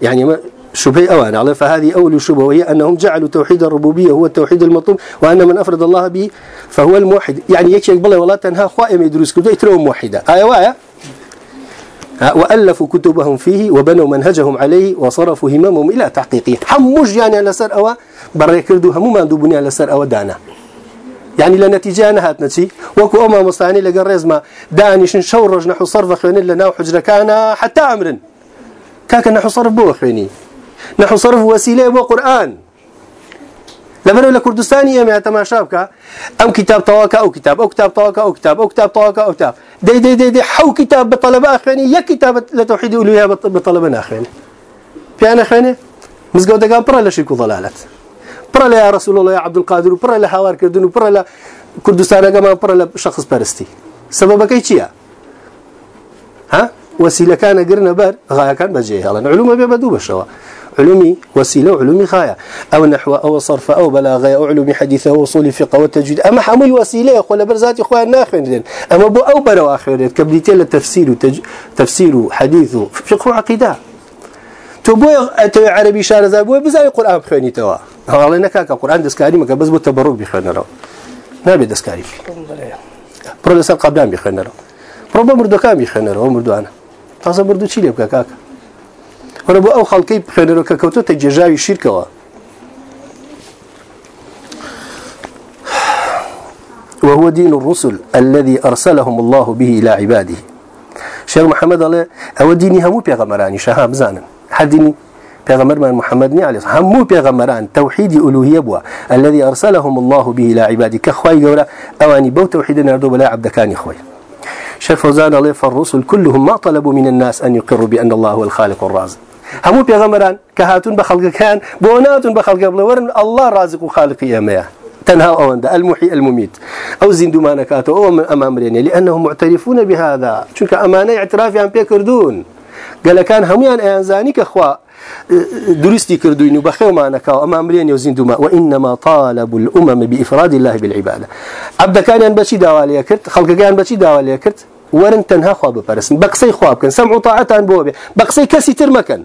يعني شبهة أوان على فهذه أول شبهة وهي أنهم جعلوا توحيد الربوبية هو التوحيد المطلوب وأن من أفرد الله به فهو الموحد. يعني يكشف بلي ولا تنهى خوائم يدرس كده يترون موحدة. آية واية وألفوا كتبهم فيه وبنوا منهجهم عليه وصرفوا هممهم إلى تحقيقه. حموش يعني على سر أوا بري كردوا همو ما دوبني على سر أوا دانا. يعني لنتيجة نهات نتي وكو أما مصاني لقى رزما دانيش شورج نحو صرف خيوني لنا حجرة كان حتى أمر كاك نحو صرف بو خيوني نحو صرف وسيلة بو قرآن. لبنو لكردستاني يا تماشا بك ام كتاب طواكا أو كتاب أو كتاب طواكا أو كتاب أو كتاب طواكا أو كتاب. دي دي دي, دي حو كتاب بطلبة اخواني يا كتاب لتوحيد الالوهيه بطلبة اخواني في أنا اخواني مزگەوتەکان پڕە لە شرک و ضلالت پڕە لە یا رسول الله یا عبد القادر و پڕە لە هاوارکردن و پڕە لە کوردستانەکەمان پڕە لە شخص پەرستی سببەکەی چییە ها؟ وسیلەکانە گرنە بەر غایەکان بەجێ هەڵن علومە بێ بە دوو بەشەوە علومي وسيلة وعلومي غاية أو نحو أو صرف أو بلاغة أو علومي حديثة وصول فقه والتجويد أما حمي وسيلة أخوة برزات أخوة ناخرين أما بو أو برا آخرين كبديتين للتفسير وتج... تفسير حديث فقه وعقيدة تو بو عربي شارزا بو بزاوي قرآن بخواني توا. والله نكاك قرآن دسكاري مكا بس بو تبرك بخواني رو. نابي دسكاري. برو لسال قبلان بخواني رو. برو بمردو كام بخواني رو مردو أنا. تازه مردو لێ بکە ئەو خەڵکەی خوێنەرەوە کە کەوتۆتە جێژاوی شیرکەوە. وهو دين الرسل الذي أرسلهم الله به إلى عباده. شيخ محمد الله أو ديني همو بيغمراني شهاب زانا حد ديني بيغمر من محمد عليه همو بيغمران توحيد ألوهية بوا الذي أرسلهم الله به إلى عباده. كخواي قولا أواني بو توحيد نردو بلا عبد كان خوي شيخ فوزان الله فالرسل كلهم ما طلبوا من الناس أن يقروا بأن الله هو الخالق الرازق. همو پیغمبران که هاتون به خلق کان بو ناتون بلورن الله رازق و خالق يميا تنهى أوند المحيي المميت أو زندو نكاتو أو أمام ريني لأنهم معترفون بهذا شنك أمانة اعترافي عن بيكردون قال كان هميان أيانزاني كخوا درستي كردوين وبخيو ما نكاو أمام ريني وزندو ما وإنما طالب الأمم بإفراد الله بالعبادة. عبد كان ينبشي داوالي كرت خلق كان بشي داوالي كرت ورن تنها خواب بپرسن بقصي خواب كان سمع طاعتان بوبه بقصي كسي ترمكن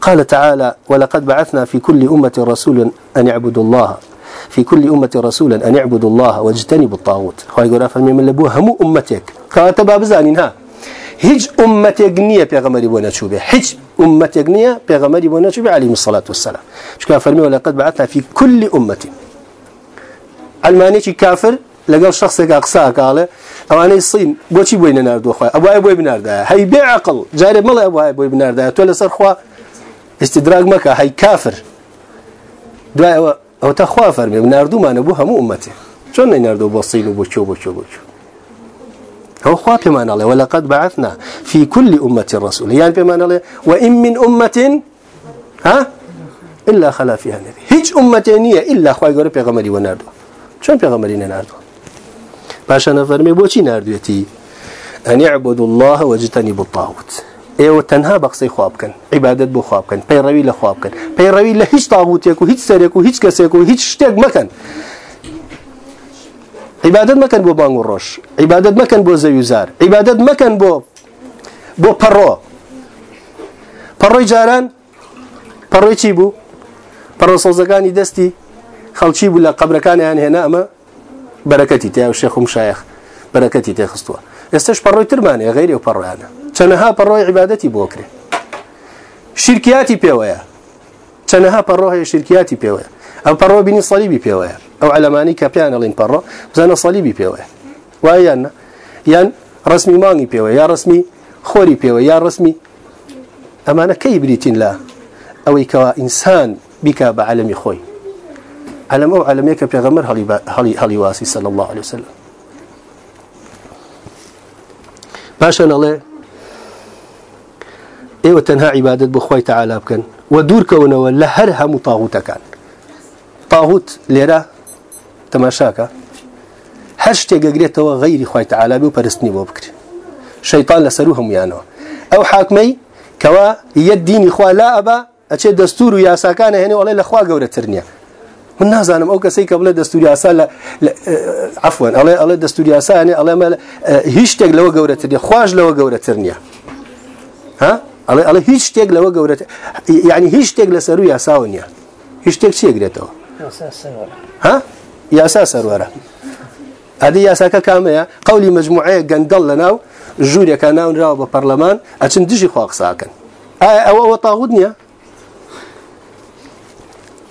قال تعالى ولقد بعثنا في كل أمة رسولا أن يعبدوا الله في كل أمة رسولا أن يعبدوا الله واجتنبوا الطاغوت. خواهي يقول فرمي من لبوها مو أمتك. كاتبا بزانينها هج أمتك نية بيغمري بونا تشوبه. هج أمتك نية بيغمري بونا تشوبه عليه الصلاة والسلام. شكا فرمي؟ ولقد بعثنا في كل أمة. علماني كافر؟ لقال شخصك أقصاء قال أواني الصين بوشي بوين ناردو أخوة أبو أبوي بناردا هاي بعقل جارب ملا أبو أبوي بناردا تولى صار خوا استدراج مكة هاي كافر دعاء أو تخوا فرمي بناردو ما نبوها مو أمته شلون ناردو بصين وبوشو بوشو بوشو هو خوا بمان الله ولقد بعثنا في كل أمة رسول يعني بمان الله وإن من أمة ها؟ إلا خلا فيها نبي هيج أمتينية إلا خوا يقول بيغمري وناردو شلون بيغمري ناردو باشا نفرمي بوشي ناردويتي أن يعبدوا الله واجتنبوا الطاغوت. ئێوە تەنها بە قسەی خواب بکەن عیبادت بۆ خواب بکەن پەیڕەوی لە خواب بکەن پەیڕەوی لە هیچ تاغوتێک و هیچ سەرێک و هیچ کەسێک و هیچ شتێک مەکەن. عیبادت مەکەن بۆ بانگ و ڕۆژ عیبادت مەکەن بۆ زەوی زار عیبادت مەکەن بۆ بۆ پەڕۆ. پەڕۆی جاران؟ پەڕۆی چی بوو؟ پەڕۆ سۆزەکانی دەستی؟ خەڵکی بوو لە قبرەکانیان هێنا ئەمە بەرەکەتی تیا و شێخ و شایخ بەرەکەتی تێخستووە. ئێستش پەڕۆی ترمانێ غیری و پەڕۆیانە. پێوەیە چەنەها پەڕۆ هەیە شرکیاتی پێوەیە ئەو پەڕۆ بینی سەلیبی پێوەیە ئەو علەمانی کە پیان ئەڵین پەڕۆ بزانە سەلیبی پێوەیە وایە یان یان ڕسمی مانگی پێوە یا ڕسمی خۆری پێوە یا ڕسمی ئەمانە کەی بریتین لە ئەوەی کەوا ئینسان بیکا بە عەلەمی خۆی علم أو علميك بيغمر هلي هلي هلي واسي صلى الله عليه وسلم. باشا ئێوە تەنها عیبادت بۆ خۆی تەعالا بکەن و دوورکەونەوە لە هەر هەموو تاغوتەکان تاغوت لێرە تەماشاکە هەر شتێگەگرێتەوە غیری خۆی تەعالا بێ و پەرستنی بۆ بکرێت شەیطان لەسەر و هەمویانەوە ئەو حاکمەی کەوا یەک دینی خوا لا ئەبا ئەچێت دەستور و یاساکانە هێنێ وڵێ لەخوا گەورەتر نییە من نازانم ئەو کەسەی کە بڵێ دەستوری یاسا لە عفوان ئەڵێ ئەڵێ دەستوری یاسانێ ئەڵێ هیچ شتێک لەوە گەورەتر نیە خوش لەوە گەورەتر نییە ها؟ ئەڵێ ئەڵێ هیچ شتێک لەوە گەورەت یعنی هیچ شتێک لە سەر و یاساوە نییە هیچ شتێک چێگرێتەوە ها یاسا سەروەرە ئەدی یاساکە کامەیە قولی مجموعەیە گەندەڵ لە ناو ژوورێکە ناونراوە بە پەرلەمان ئەچن دژی قساکەن ئایا ئەوە ئەوە تاغوت نییە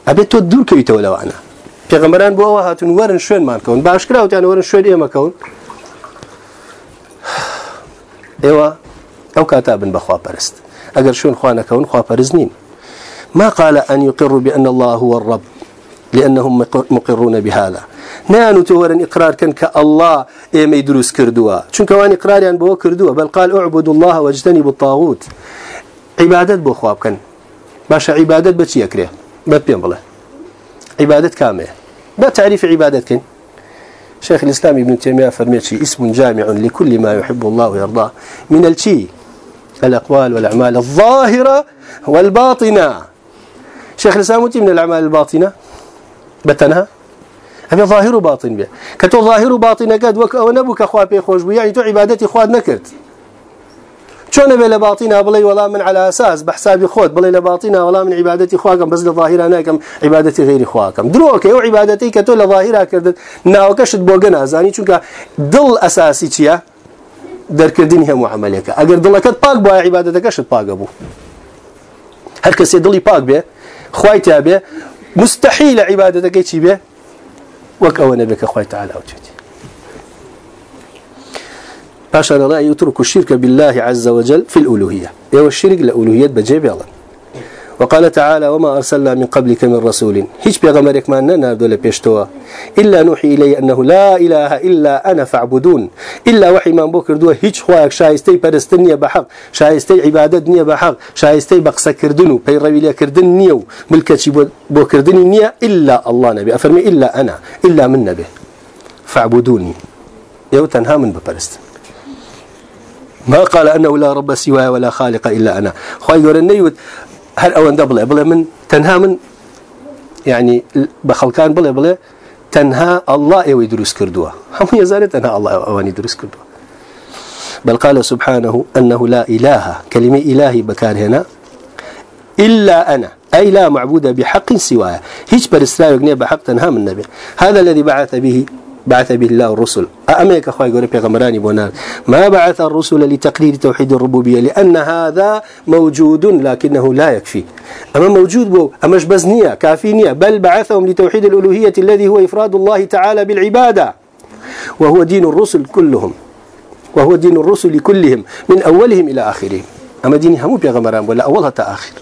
ئەبێت تۆ دوورکەویتەوە لەوانە پێغەمبەران بۆ ئەوە هاتون وەرن شوێنمانکەون باشکراوتیان وەرن شوێن ئێمەکەون ئێوە ئەو کاتا بن بەخوا پەرست ئەگەر شوێن خوانەکەون خواپەرز نین ما قال أن يقروا بأن الله هو الرب لأنهم مقرون بهذا. نانو تورن إقرار كان كالله إيما يدرس كردوا. شون كوان إقرار يعني بو كردوا بل قال اعبدوا الله واجتنبوا الطاغوت. عبادة بو خواب كان. باشا عبادة بتشي يكره؟ بتبين بله. عبادة كاملة ما تعريف عبادة كن شيخ الإسلام ابن تيمية فرميتشي اسم جامع لكل ما يحب الله ويرضاه. من الشي الأقوال والأعمال الظاهرة والباطنة. شيخ الإسلام من الأعمال الباطنة؟ بتنها هذا ظاهر وباطن به كتو ظاهر وباطن قد وك أو نبوك أخوة بيخوش بو. يعني تو عبادتي أخوة نكرت. شون بلا لباطنها؟ بلي ولا من على أساس بحساب خود. بلي لباطنها ولا من عبادتي خواكم. بس لظاهرها ناكم عبادتي غير خواكم. دروك يو عبادتي كتو لظاهرها كردت ناوكشت بوغنا زاني چونك دل أساسي چيا؟ هەموو عملێکە ئەگەر دڵەکەت پاک بۆ عیباەتەکەشت پاگە بوو؟ هەر کەسێ دڵی پاک بێ خی تا بێ مستحیل عیباەتەکەی چی بێ؟ وەک ئەوە نەبێت کە خی تعالا وچێتی باشا لا يترك الشرك بالله عز وجل في الألوهية هو الشرك الألوهية بجيب يلا وقال تعالى وما أرسلنا من قبلك من رسول. هيج بيغمرك ما ننا دول بيشتوا إلا نوحي إلي أنه لا إله إلا أنا فاعبدون. إلا وحي من بوكر دوا هيج خواك شايستي برستنية بحق شايستي عبادة نية بحق شايستي بقصة كردنو بي ربي كردن نيو ملكتي بو كردني نية إلا الله نبي أفرمي إلا أنا. إلا من نبي فاعبدوني يو تنها من ببرست ما قال أنه لا رب سواي ولا خالق إلا أنا. خواهي النيوت هل أوان دبله بله من تنها من يعني بخلكان بله بله تنها الله أوي دروس كردوا. هم يزال تنها الله أواني دروس كردوا. بل قال سبحانه أنه لا إله كلمة إلهي بكار هنا. إلا أنا أي لا معبود بحق سوايا. هيج برسلا بحق تنها من النبي هذا الذي بعث به بعث به الله الرسل. أميك أخوي يقول بيغمراني بونار ما بعث الرسل لتقرير توحيد الربوبية؟ لأن هذا موجود لكنه لا يكفي. أما موجود بو أمش بزنية كافينية بل بعثهم لتوحيد الألوهية الذي هو إفراد الله تعالى بالعبادة. وهو دين الرسل كلهم. وهو دين الرسل كلهم من أولهم إلى آخرهم. أما دينها مو بيغمران ولا أولها تآخر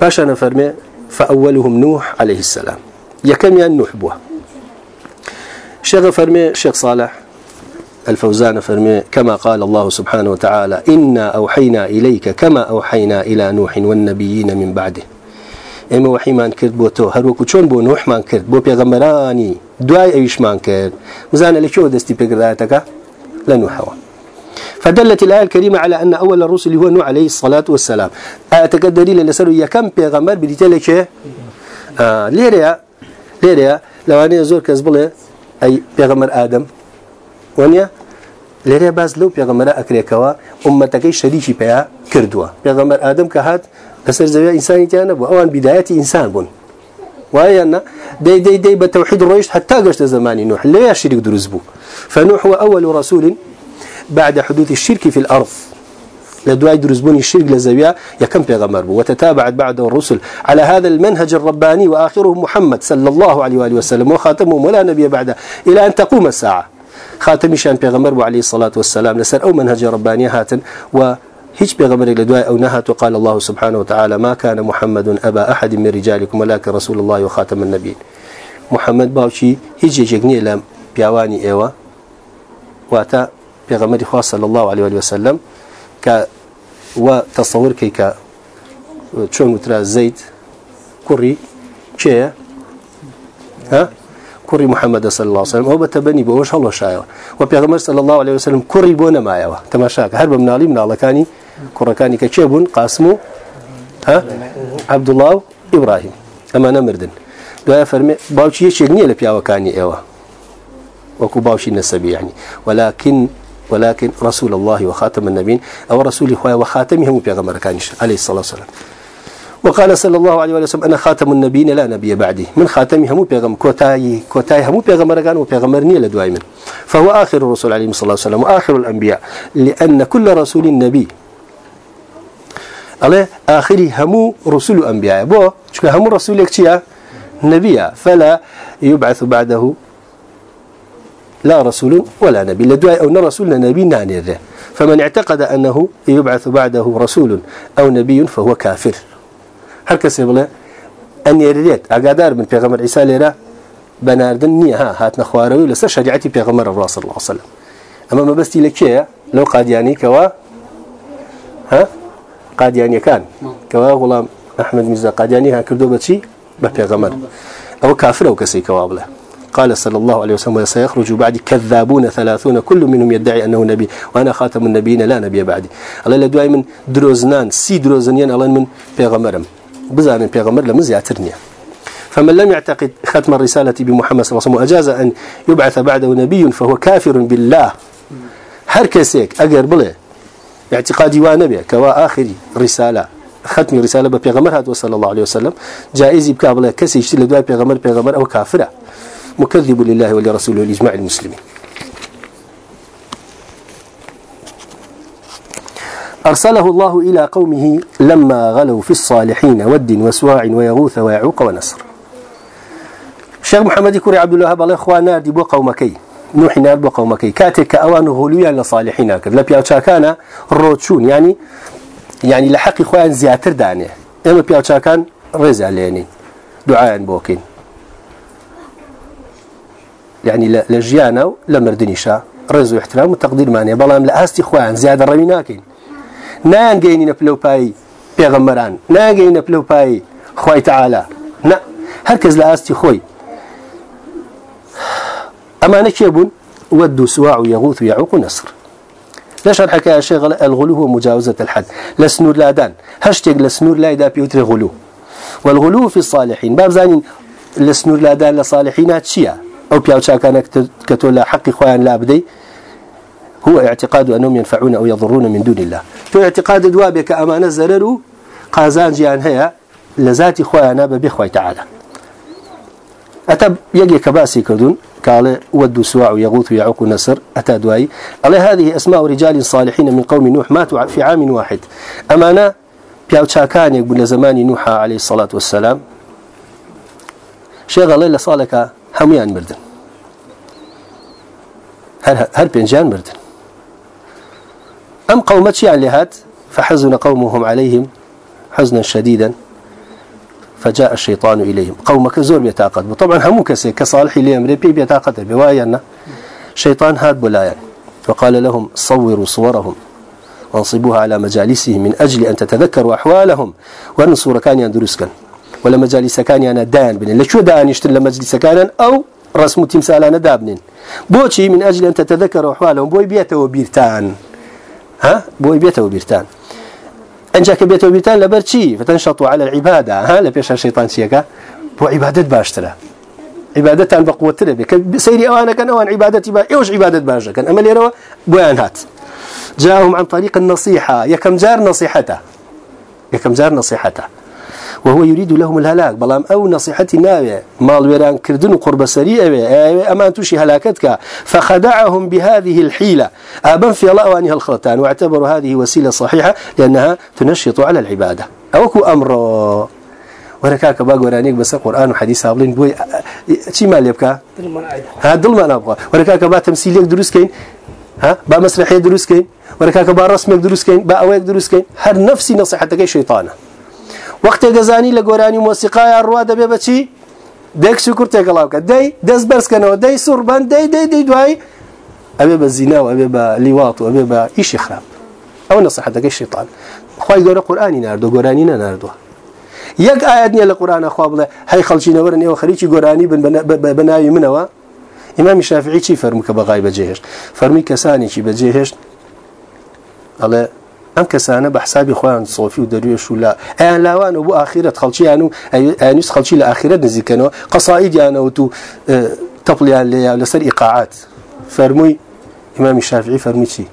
باشا نفرمي فأولهم نوح عليه السلام. يكم يا نوح بوه شيخ فرمي شيخ صالح الفوزان فرمي كما قال الله سبحانه وتعالى إنا أوحينا إليك كما أوحينا إلى نوح والنبيين من بعده. إما وحي ما كرد بو تو هر چون بو نوح ما كرد بو پیغمبراني دعاي إيش ما كرد وزانا لشو دستي بقراتك لنوح هو فدلت الآية الكريمة على أن أول الرسل هو نوح عليه الصلاة والسلام. آية دليل لسروا يا كم پیغمبر بديتلك آه ليريا ليريا لو أنا زور كزبله أي بيغمر آدم. ونيا لێرێ باز لەو پێغەمەرە ئەکرێکەوە عمەتەکەی شەریکی پێیا کردووە پێغەمەر ئادەم کە هات لەسەر زەوی ئینسانیتیان نەبوو ئەوان بیدایەتی ئینسان بوون وایەنە دەی دەی دەی بە تەوحید ڕۆیشت حتا گەشتە نوح. لێ شرك دروست بوو فنوح هو أول رسول بعد حدوث الشرك في الأرض. لدواي درزبوني الشرك لزويا يكم بيغمر وتتابعت بعد الرسل على هذا المنهج الرباني وآخرهم محمد صلى الله عليه وآله وسلم وخاتمهم ولا نبي بعده إلى أن تقوم الساعة. خاتم شان بيغمر عليه الصلاة والسلام لسر أو منهج رباني هاتن و هيج بيغمر لدواء أو نهت وقال الله سبحانه وتعالى ما كان محمد أبا أحد من رجالكم ولكن رسول الله وخاتم النبيين. محمد باوشي هيج يجني لم بيواني إيوة واتا بيغمر خاص صلى الله عليه وسلم ك وتصور كيكا. شون وترا زيد كوري شيء ها؟ كوري محمد صلى الله عليه وسلم. هو بتبني بوش الله شايو وبيغمر صلى الله عليه وسلم كوري بونا ما يوا. تماشاك. هرب من علي من الله كاني. كورا كاني كشيبون قاسمو. ها؟ عبد الله إبراهيم. أما نمردن دعاء فرمي باوشي يشيغني لبياوا كاني إيوا. وكو باوشي نسبي يعني. ولكن رسول الله وخاتم النبيين أو رسول إخوة وخاتمهم بيغمر كانش عليه الصلاة والسلام. وقال صلى الله عليه وسلم أنا خاتم النبيين لا نبي بعدي. من خاتمهم بيغم كوتاي كوتاي هم بيغمر كان وبيغمرني لدوائما فهو آخر الرسول عليه الصلاة والسلام وآخر الأنبياء. لأن كل رسول نبي. على آخر هم رسول أنبياء بو شكو هم رسول يكتيا نبيا. فلا يبعث بعده لا رسول ولا نبي لدواء أو رسول نبي نانيره فمن اعتقد أنه يبعث بعده رسول أو نبي فهو كافر. هل كسبله أن يريد. أقادار من پیغمبر عيسى ليرا بناردن نية. ها هات نخواروي لسا شجعتي پیغمبر الله صلى الله عليه وسلم. أما ما بستي لك لو قادياني كوا ها؟ قادياني كان. كوا غلام أحمد ميزا قادياني هكذا بشي ببيغمر أو كافر أو كسي كوابله قال صلى الله عليه وسلم سيخرج بعد كذابون ثلاثون كل منهم يدعي أنه نبي وأنا خاتم النبيين لا نبي بعدي. الله لدواء من دروزنان سي دروزنيان الله من بيغمرم بزان بيغمر لم زياترني. فمن لم يعتقد ختم الرسالة بمحمد صلى الله عليه وسلم أجاز أن يبعث بعده نبي فهو كافر بالله. هر كسيك أجر بله اعتقادي ونبي كوا آخر رسالة ختم رسالة ببيغمر هذا صلى الله عليه وسلم جائز يبقى بله كسي يشتري لدواء بيغمر بيغمر أو كافرة مكذب لله ولرسوله والإجماع المسلمين أرسله الله إلى قومه لما غلوا في الصالحين ود وسواع ويغوث ويعوق ونصر. الشيخ محمد كوري عبد الله بالله إخوانا دي بو قومكي. نوح نار بو قومكي. كاتك اوان غلويا لصالحين كر لا بياوچاكان روتشون يعني يعني لحق إخوان زياتر دانه إما بياوچاكان رزا ليني. دعاء بوكين. يعني لجيانا لمردنيشا رزو احترام وتقدير ماني. بلام لاستي اخوان زيادة رويناكين نان جايين بلو باي بيغمران. نان جايين بلو باي خوي تعالى. نا. هركز لاستي خوي. أما نكيبون ودوا سواع يغوث يعوق نصر. ليش الحكاية شيء الغلو هو مجاوزة الحد. لسنور لادان. هاشتاج لسنور لا بيوتر غلو. والغلو في الصالحين. باب زانين لسنور لادان لصالحين هاتشيا أو بيوتشا كان كتولا حق خوان لا بدي هو اعتقاد أنهم ينفعون أو يضرون من دون الله. في اعتقاد دوابك أمانة زرروا قازان جيان هيا لذات خوانا ببخوي تعالى. أتى يجي كباسي كردون قال ود سواع يغوث يعوق نسر أتى دواي. على هذه أسماء رجال صالحين من قوم نوح ماتوا في عام واحد. أمانا بياوتشاكان يقول زمان نوح عليه الصلاة والسلام شيخ الله لصالك هميان مردن. هل هل بينجان مردن. أم قومتشي عن لهات فحزن قومهم عليهم حزنا شديدا. فجاء الشيطان إليهم. قومك زور بيتاقد طبعا هم كسي كصالح لي أمري بي بيتاقد بوايانا شيطان هاد بلايا وقال لهم صوروا صورهم. وانصبوها على مجالسهم من أجل أن تتذكروا أحوالهم. وأن صورة كان يندرسكن ولا مجالس كان أنا دان بنين. لشو دان يشتري لمجلس كان أو رسم تمثال أنا دابنين بوشي من أجل أن تتذكروا أحوالهم بوي بيته وبيرتان. ها؟ بوي بيته وبيرتان. انجا بيتو بيتان لبرشي فتنشطوا على العبادة. ها؟ لبيش الشيطان سيكا بو عبادة باشترا عبادتان بقوة تربي سيري أوانا كان أوان عبادتي با إيوش عبادة باشا كان؟ أما ليروا بوان هات. جاءهم عن طريق النصيحة. يكم جار نصيحته. يكم جار نصيحته. وهو يريد لهم الهلاك. بلام أو نصيحتي ناوية. مال ويران كردن قرب سريع أما توشي هلاكتك. فخدعهم بهذه الحيلة. أبن في الله وأنها الخلطان. واعتبروا هذه وسيلة صحيحة لأنها تنشط على العبادة. أوكو أمر. وركاك باقورانيك بس قرآن وحديث هابلين. بوي شي ما يبكى؟ هذا ما نبغى. وركاك با تمثيليك دروس كين؟ ها با مسرحية دروس كين؟ وركاك با رسمك دروس كين؟ با أويك دروس كين؟ هر نفسي نصيحتك شيطانة. وقت گەزانی لە گۆرانی مۆسیقای ڕوا دەبێ بەچی دێک شکر تێکەڵاوکە دەی دەست بەرزکەنەوە. دەی سووربان دەی دەی دەی دوای ئەبێ بە زینا و ئەبێ بە لیوات و ئەبێ بە ئیشی خراپ. ئەو نەسەحەتەکەی شیطان. خی گەورە قورآانی نردو گۆرانی نەناردووە. یەک ئاەت نیە لە قورآانە خوا بڵێ هەی خەڵچینەوەرن ئێوە خەریکی گۆرانی بن بە ناوی منەوە. ئیمامی شافعی چی فەرمو کە بەغای بەجێهێشت فەرمی کەسانێکی بەجێهێشت ئەڵێ ام كسانه بحسابي خوان صوفي ودرويش ولا ان لاوان ابو اخره خلشي انو انس خلشي لاخره نزيكنو قصائد يعني وتو آه، تطلع لسر ايقاعات فرمي امام الشافعي فرمي شي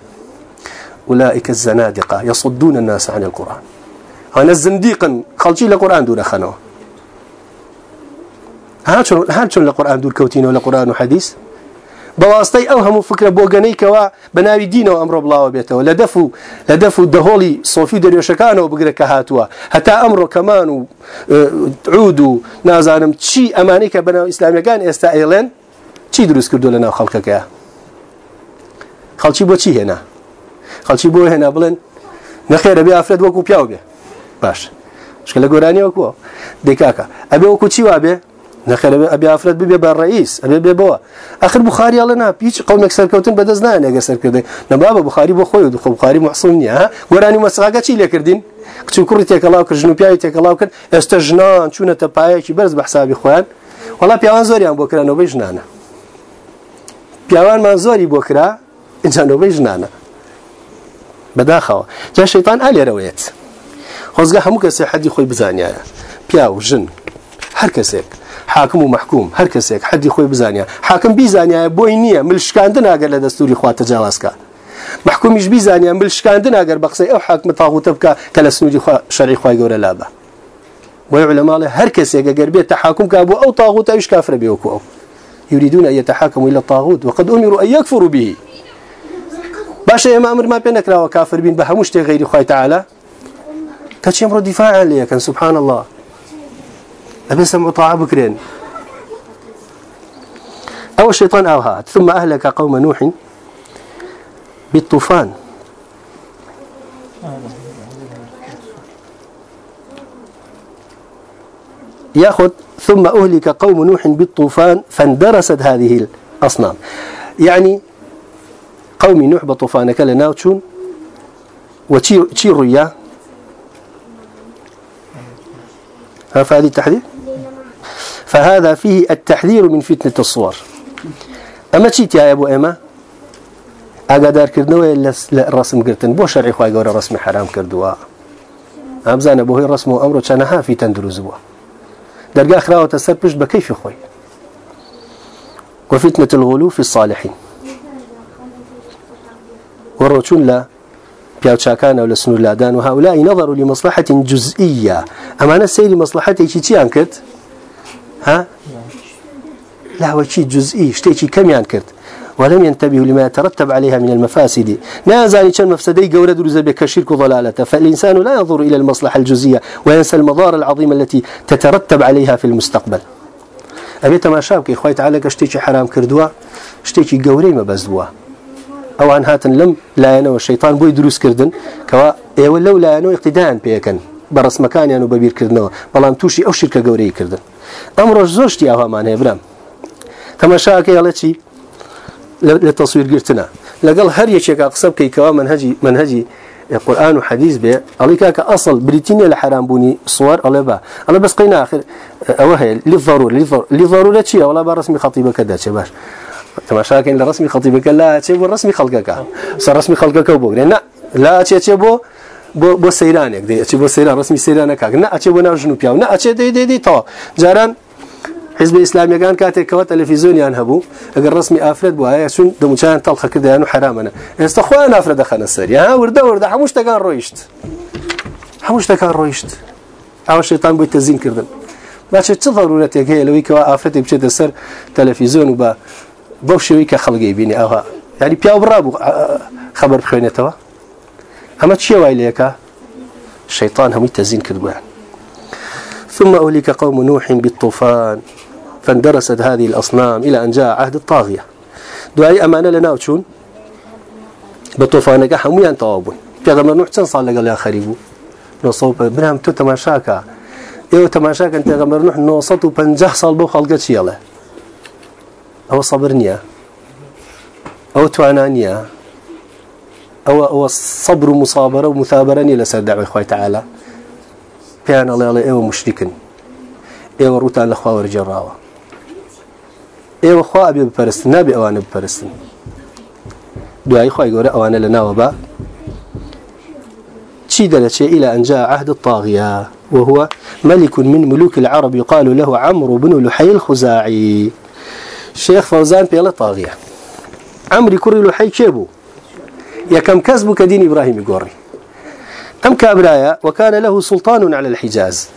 أولئك الزنادقة يصدون الناس عن القرآن. أنا الزنديق خلشي للقران دون خنو هاتشون هاتشون القران دول كوتين ولا قرآن وحديث بەواستەی ئەو هەموو فکرە بۆگەنەیکەوە بەناوی دینەوە ئەمڕۆ بڵاوە بێتەوە. لە دەف و لە دەف و دەهۆڵی سۆفی دەریێشەکانەوە بگرە کە هاتووە. هەتا ئەمڕۆ کەمان و عود و نازانم چی ئەمانی کە بەناو ئیسلامیەکان ئێستا ئێڵێن چی دروست کردو لە ناو خەڵکەکە خەڵکی بۆ چی هێنا؟ خەڵکی بۆ هێنا بڵێن نەخێرە بێ ئافرەت وەکو پیاو بێ. باش. شکە لە گۆرانی وەکووە دێکاکە. ئەبێ وەکو چی وا بێ؟ نەخێنەبێ ئەبی ئافرەت ببێ بە ڕئیس ئەبێ بێبەوە ئەخر بخاری ئەڵێ نا هیچ قومێک سەرکەوتن بەدەست نایەن ئەگە سەرکردی نەبا بە بخاری بۆ خۆی و خۆ بخاری محسوم نییە گۆرانی مەساگە چی لێ کردین؟ کچی کوڕی تێکەڵاو کرد ژن و پیاوی تێکەڵاو کرد ئێستا ژنان چوونەتە پایەکی بەرز بە حسابی خۆیان. وڵا پیاوان زۆریان بۆ کرانەوەی ژنانە. پیاوانمان زۆری بۆ کرا ئینجانەوەی ژنانە. بەداخەوە. جا شەیتان ئالێرەوەیت خۆزگە هەموو کەسێ حەدی خۆی بزانیایە. پیا و ژن هەر کەسێک. حاکم و محکوم. هەر کەسێک حەدی خۆی بزانیا حاکم بیزانایە بۆی نییە ملشکاندن ئەگەر لە دەستوری خواتە جیاوازکە محکومیش بیزانیا ملشکاندن ئەگەر بەقسەی ئەو حاکمە تاغوتە بکە کە لە سنووری شەڕی خی گەورە لابە. بۆی علەماڵێ هەر کەسێک ئەگەر بێت تحاکم کا بۆ ئەو تاغوت ئەوش کافرە بێوەکو ئەو. يريدون أن يتحاكموا إلى الطاغوت وقد أمروا أن يكفروا به. باشا يا أمر ما بينك لا وكافر بين بهموش غير خوي تعالى كاتش يمر دفاعا لي كان سبحان الله. أبي سمع طاعة بكرين أو الشيطان أوها. ثم أهلك قوم نوح بالطوفان. يأخذ. ثم أهلك قوم نوح بالطوفان فاندرست هذه الأصنام. يعني قوم نوح بالطوفان كلا ناوتشون وتشيروا إياه فهذه التحذير؟ فهذا فيه التحذير من فتنة الصور. أما تشيت يا أبو إما أقدر كردنوا الرسم قرتن بو شرعي خواهي قول الرسم حرام كردوا. أبزان أبوه الرسم وأمره كانها في تندرزوا درجة أخرى وتسربش بكيف خوي وفتنة الغلو في الصالحين. والرجل لا بياوتشاكان أو لسنو اللادان وهؤلاء نظروا لمصلحة جزئية. أما أنا السيد مصلحتي شي أنكرت ها؟ لا شيء جزئي شتي كم ينكرت ولم ينتبهوا لما يترتب عليها من المفاسد. لا يزال كان مفسدي قورد رزب كشرك وضلالة فالإنسان لا ينظر إلى المصلحة الجزئية وينسى المضار العظيمة التي تترتب عليها في المستقبل. أبي ما شابك إخوة تعالى كشتيكي حرام كردوا؟ شتيكي قوري ما بزدوا أو عن هاتن لم لا ينو الشيطان بوي دروس كردن. كوا إيوه لو لا ينو اقتداء بيكن. برس مكان يعني ببير كردنوا بلان توشي أو شركة قوري كردن. أمر زوجتي أهو معناه برام. كما شاء يالتي للتصوير قرتنا لقال هر يشيك أقصب كي كوا منهجي منهجي القرآن وحديث به الله كاك أصل بريتينيا لحرام بوني صور الله با. الله بس قينا آخر أوهي للضرورة للضرورة شيء ولا برسمي خطيبة كذا شباش تماشا كاين لرسمي خطيبك لا تشي رسمي خلقك صار رسمي خلقك وبوك لا لا تشي بو بو سيرانك دي تشي بو سيران رسمي سيرانك لا تشي بو ناجنو بياو لا تشي دي دي دي تو جاران حزب كان كاتك كوا تلفزيون ينهبوا أجر رسمي أفرد بوها شون دمشان طلخة كده يعني حرامنا استخوان أفرد خنا السري ها ورده ورده حموش تكان رويشت حموش تكان رويشت أو الشيطان بيت تزين كردن باش ضرورة هي لو كوا أفرد بشد السر تلفزيون وبا بوشوي كخلقي بيني أوها يعني بيا برابو خبر بخوينة توا أما تشي وايليكا الشيطان هم يتزين كردوان ثم أوليك قوم نوح بالطوفان فاندرست هذه الأصنام إلى أن جاء عهد الطاغية. دعاء أمانة لنا وشون بطوفانك حمويا توابون پیغمبر نوح چند لقال يا خريبو نصوب بنام تو ايو تماشاكا انت پیغمبر نوح نوصتو پنجه سال بو خلقت شياله أو صبرنيا أو توانانيا أو أو صبر ومصابره ومثابرني لسر دعوه أخوي تعالى. بيان الله الله ايو مشركن ايو روتان لخوا ورجراوه ايو خوا أبي بپرستن نبي اوان بپرستن دعاي خوا يقول اوان لنا وبا. تشيدلت إلى أن جاء عهد الطاغية وهو ملك من ملوك العرب يقال له عمرو بن لحي الخزاعي. شيخ فوزان بيلا طاغية. عمري كوري لحي كيبو؟ يا كم كسبك دين إبراهيم يقوري. أم كابرايا وكان له سلطان على الحجاز.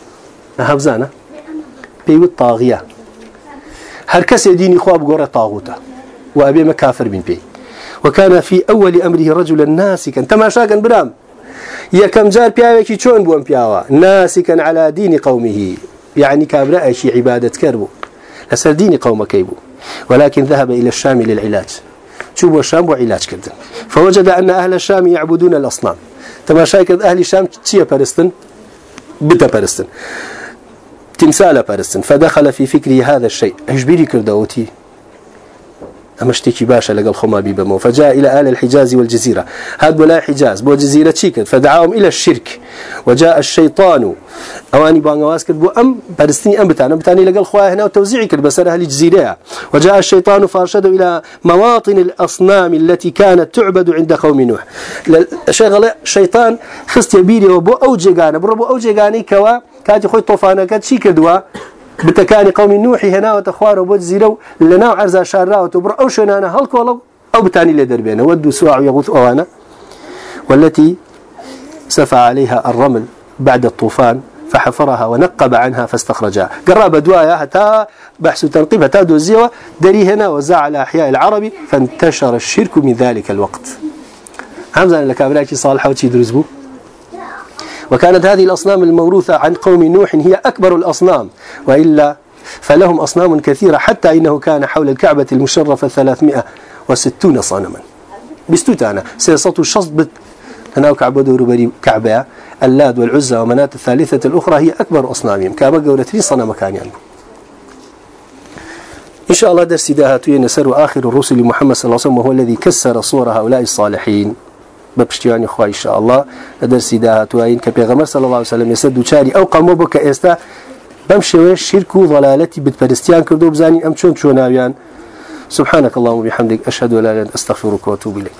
هبزانة بيو الطاغية. هركس ديني خواب قرى طاغوته وأبي مكافر من بي. وكان في أول أمره رجلا ناسكا. تماشاكا برام. يا كم جار بياوكي شون بوان بياوا. ناسكا على دين قومه. يعني كابراء شي عبادة كربو. لسر دين قومك يبو. ولكن ذهب إلى الشام للعلاج. شو الشام وعلاج كردن. فوجد أن أهل الشام يعبدون الأصنام. تماشا كرد أهل الشام تشيا برستن بتا برستن تمثال بارستن فدخل في فكره هذا الشيء. اجبري كردوتي أمشتكي باشا لقى الخما بيبمو فجاء إلى آل الحجاز والجزيرة. هذا ولا حجاز بو جزيرة شيكت فدعاهم إلى الشرك. وجاء الشيطان. أواني بانغواز كرد بو أم بارستني أم بتانا بتاني لقى الخواه هنا وتوزيعي كرد بسر الجزيرة وجاء الشيطان فارشدوا إلى مواطن الأصنام التي كانت تعبد عند قوم نوح. شغل الشيطان خست يبيري وبو أوجيغانا بربو أوجيغاني كوا كاتي خوي شي كردوا؟ بتكاني قوم نوح هنا وتخوار وبوت زيرو لنا عرزا شارا وتبر أو شنانا هل كولو أو بتاني لدربينا. ودوا سواع يغوث أوانا والتي سفى عليها الرمل بعد الطوفان فحفرها ونقب عنها فاستخرجها قرب دوايا حتى بحث تنقيب حتى دوزيوة دري هنا وزع على أحياء العرب فانتشر الشرك من ذلك الوقت. همزة لك أبلاكي صالحة وتشي درزبو وكانت هذه الأصنام الموروثة عن قوم نوح هي أكبر الأصنام وإلا فلهم أصنام كثيرة حتى إنه كان حول الكعبة المشرفة 360 صنما. بستوتانا سيصوت الشصد بت هنا كعبة دور بري كعبة اللاد والعزة ومنات الثالثة الأخرى هي أكبر أصنامهم. كما قولت صنم كان يعني إن شاء الله درس داهاتو ينسر آخر الرسل محمد صلى الله عليه وسلم وهو الذي كسر صور هؤلاء الصالحين. بپشتیوانی خوا ان شاء الله لدرسی داهاتوین کە صلی الله عليه وسلم ێستا دووچاری ئەو قەمە بۆ کە ئێستا بەم شرک و ضلالەتی بتپەرستیان کردو بزانین ئەم چۆن چۆناویان. سبحانك اللهم وبحمدك أشهد أن لا إله إلا أنت أستغفرك وأتوب إليك.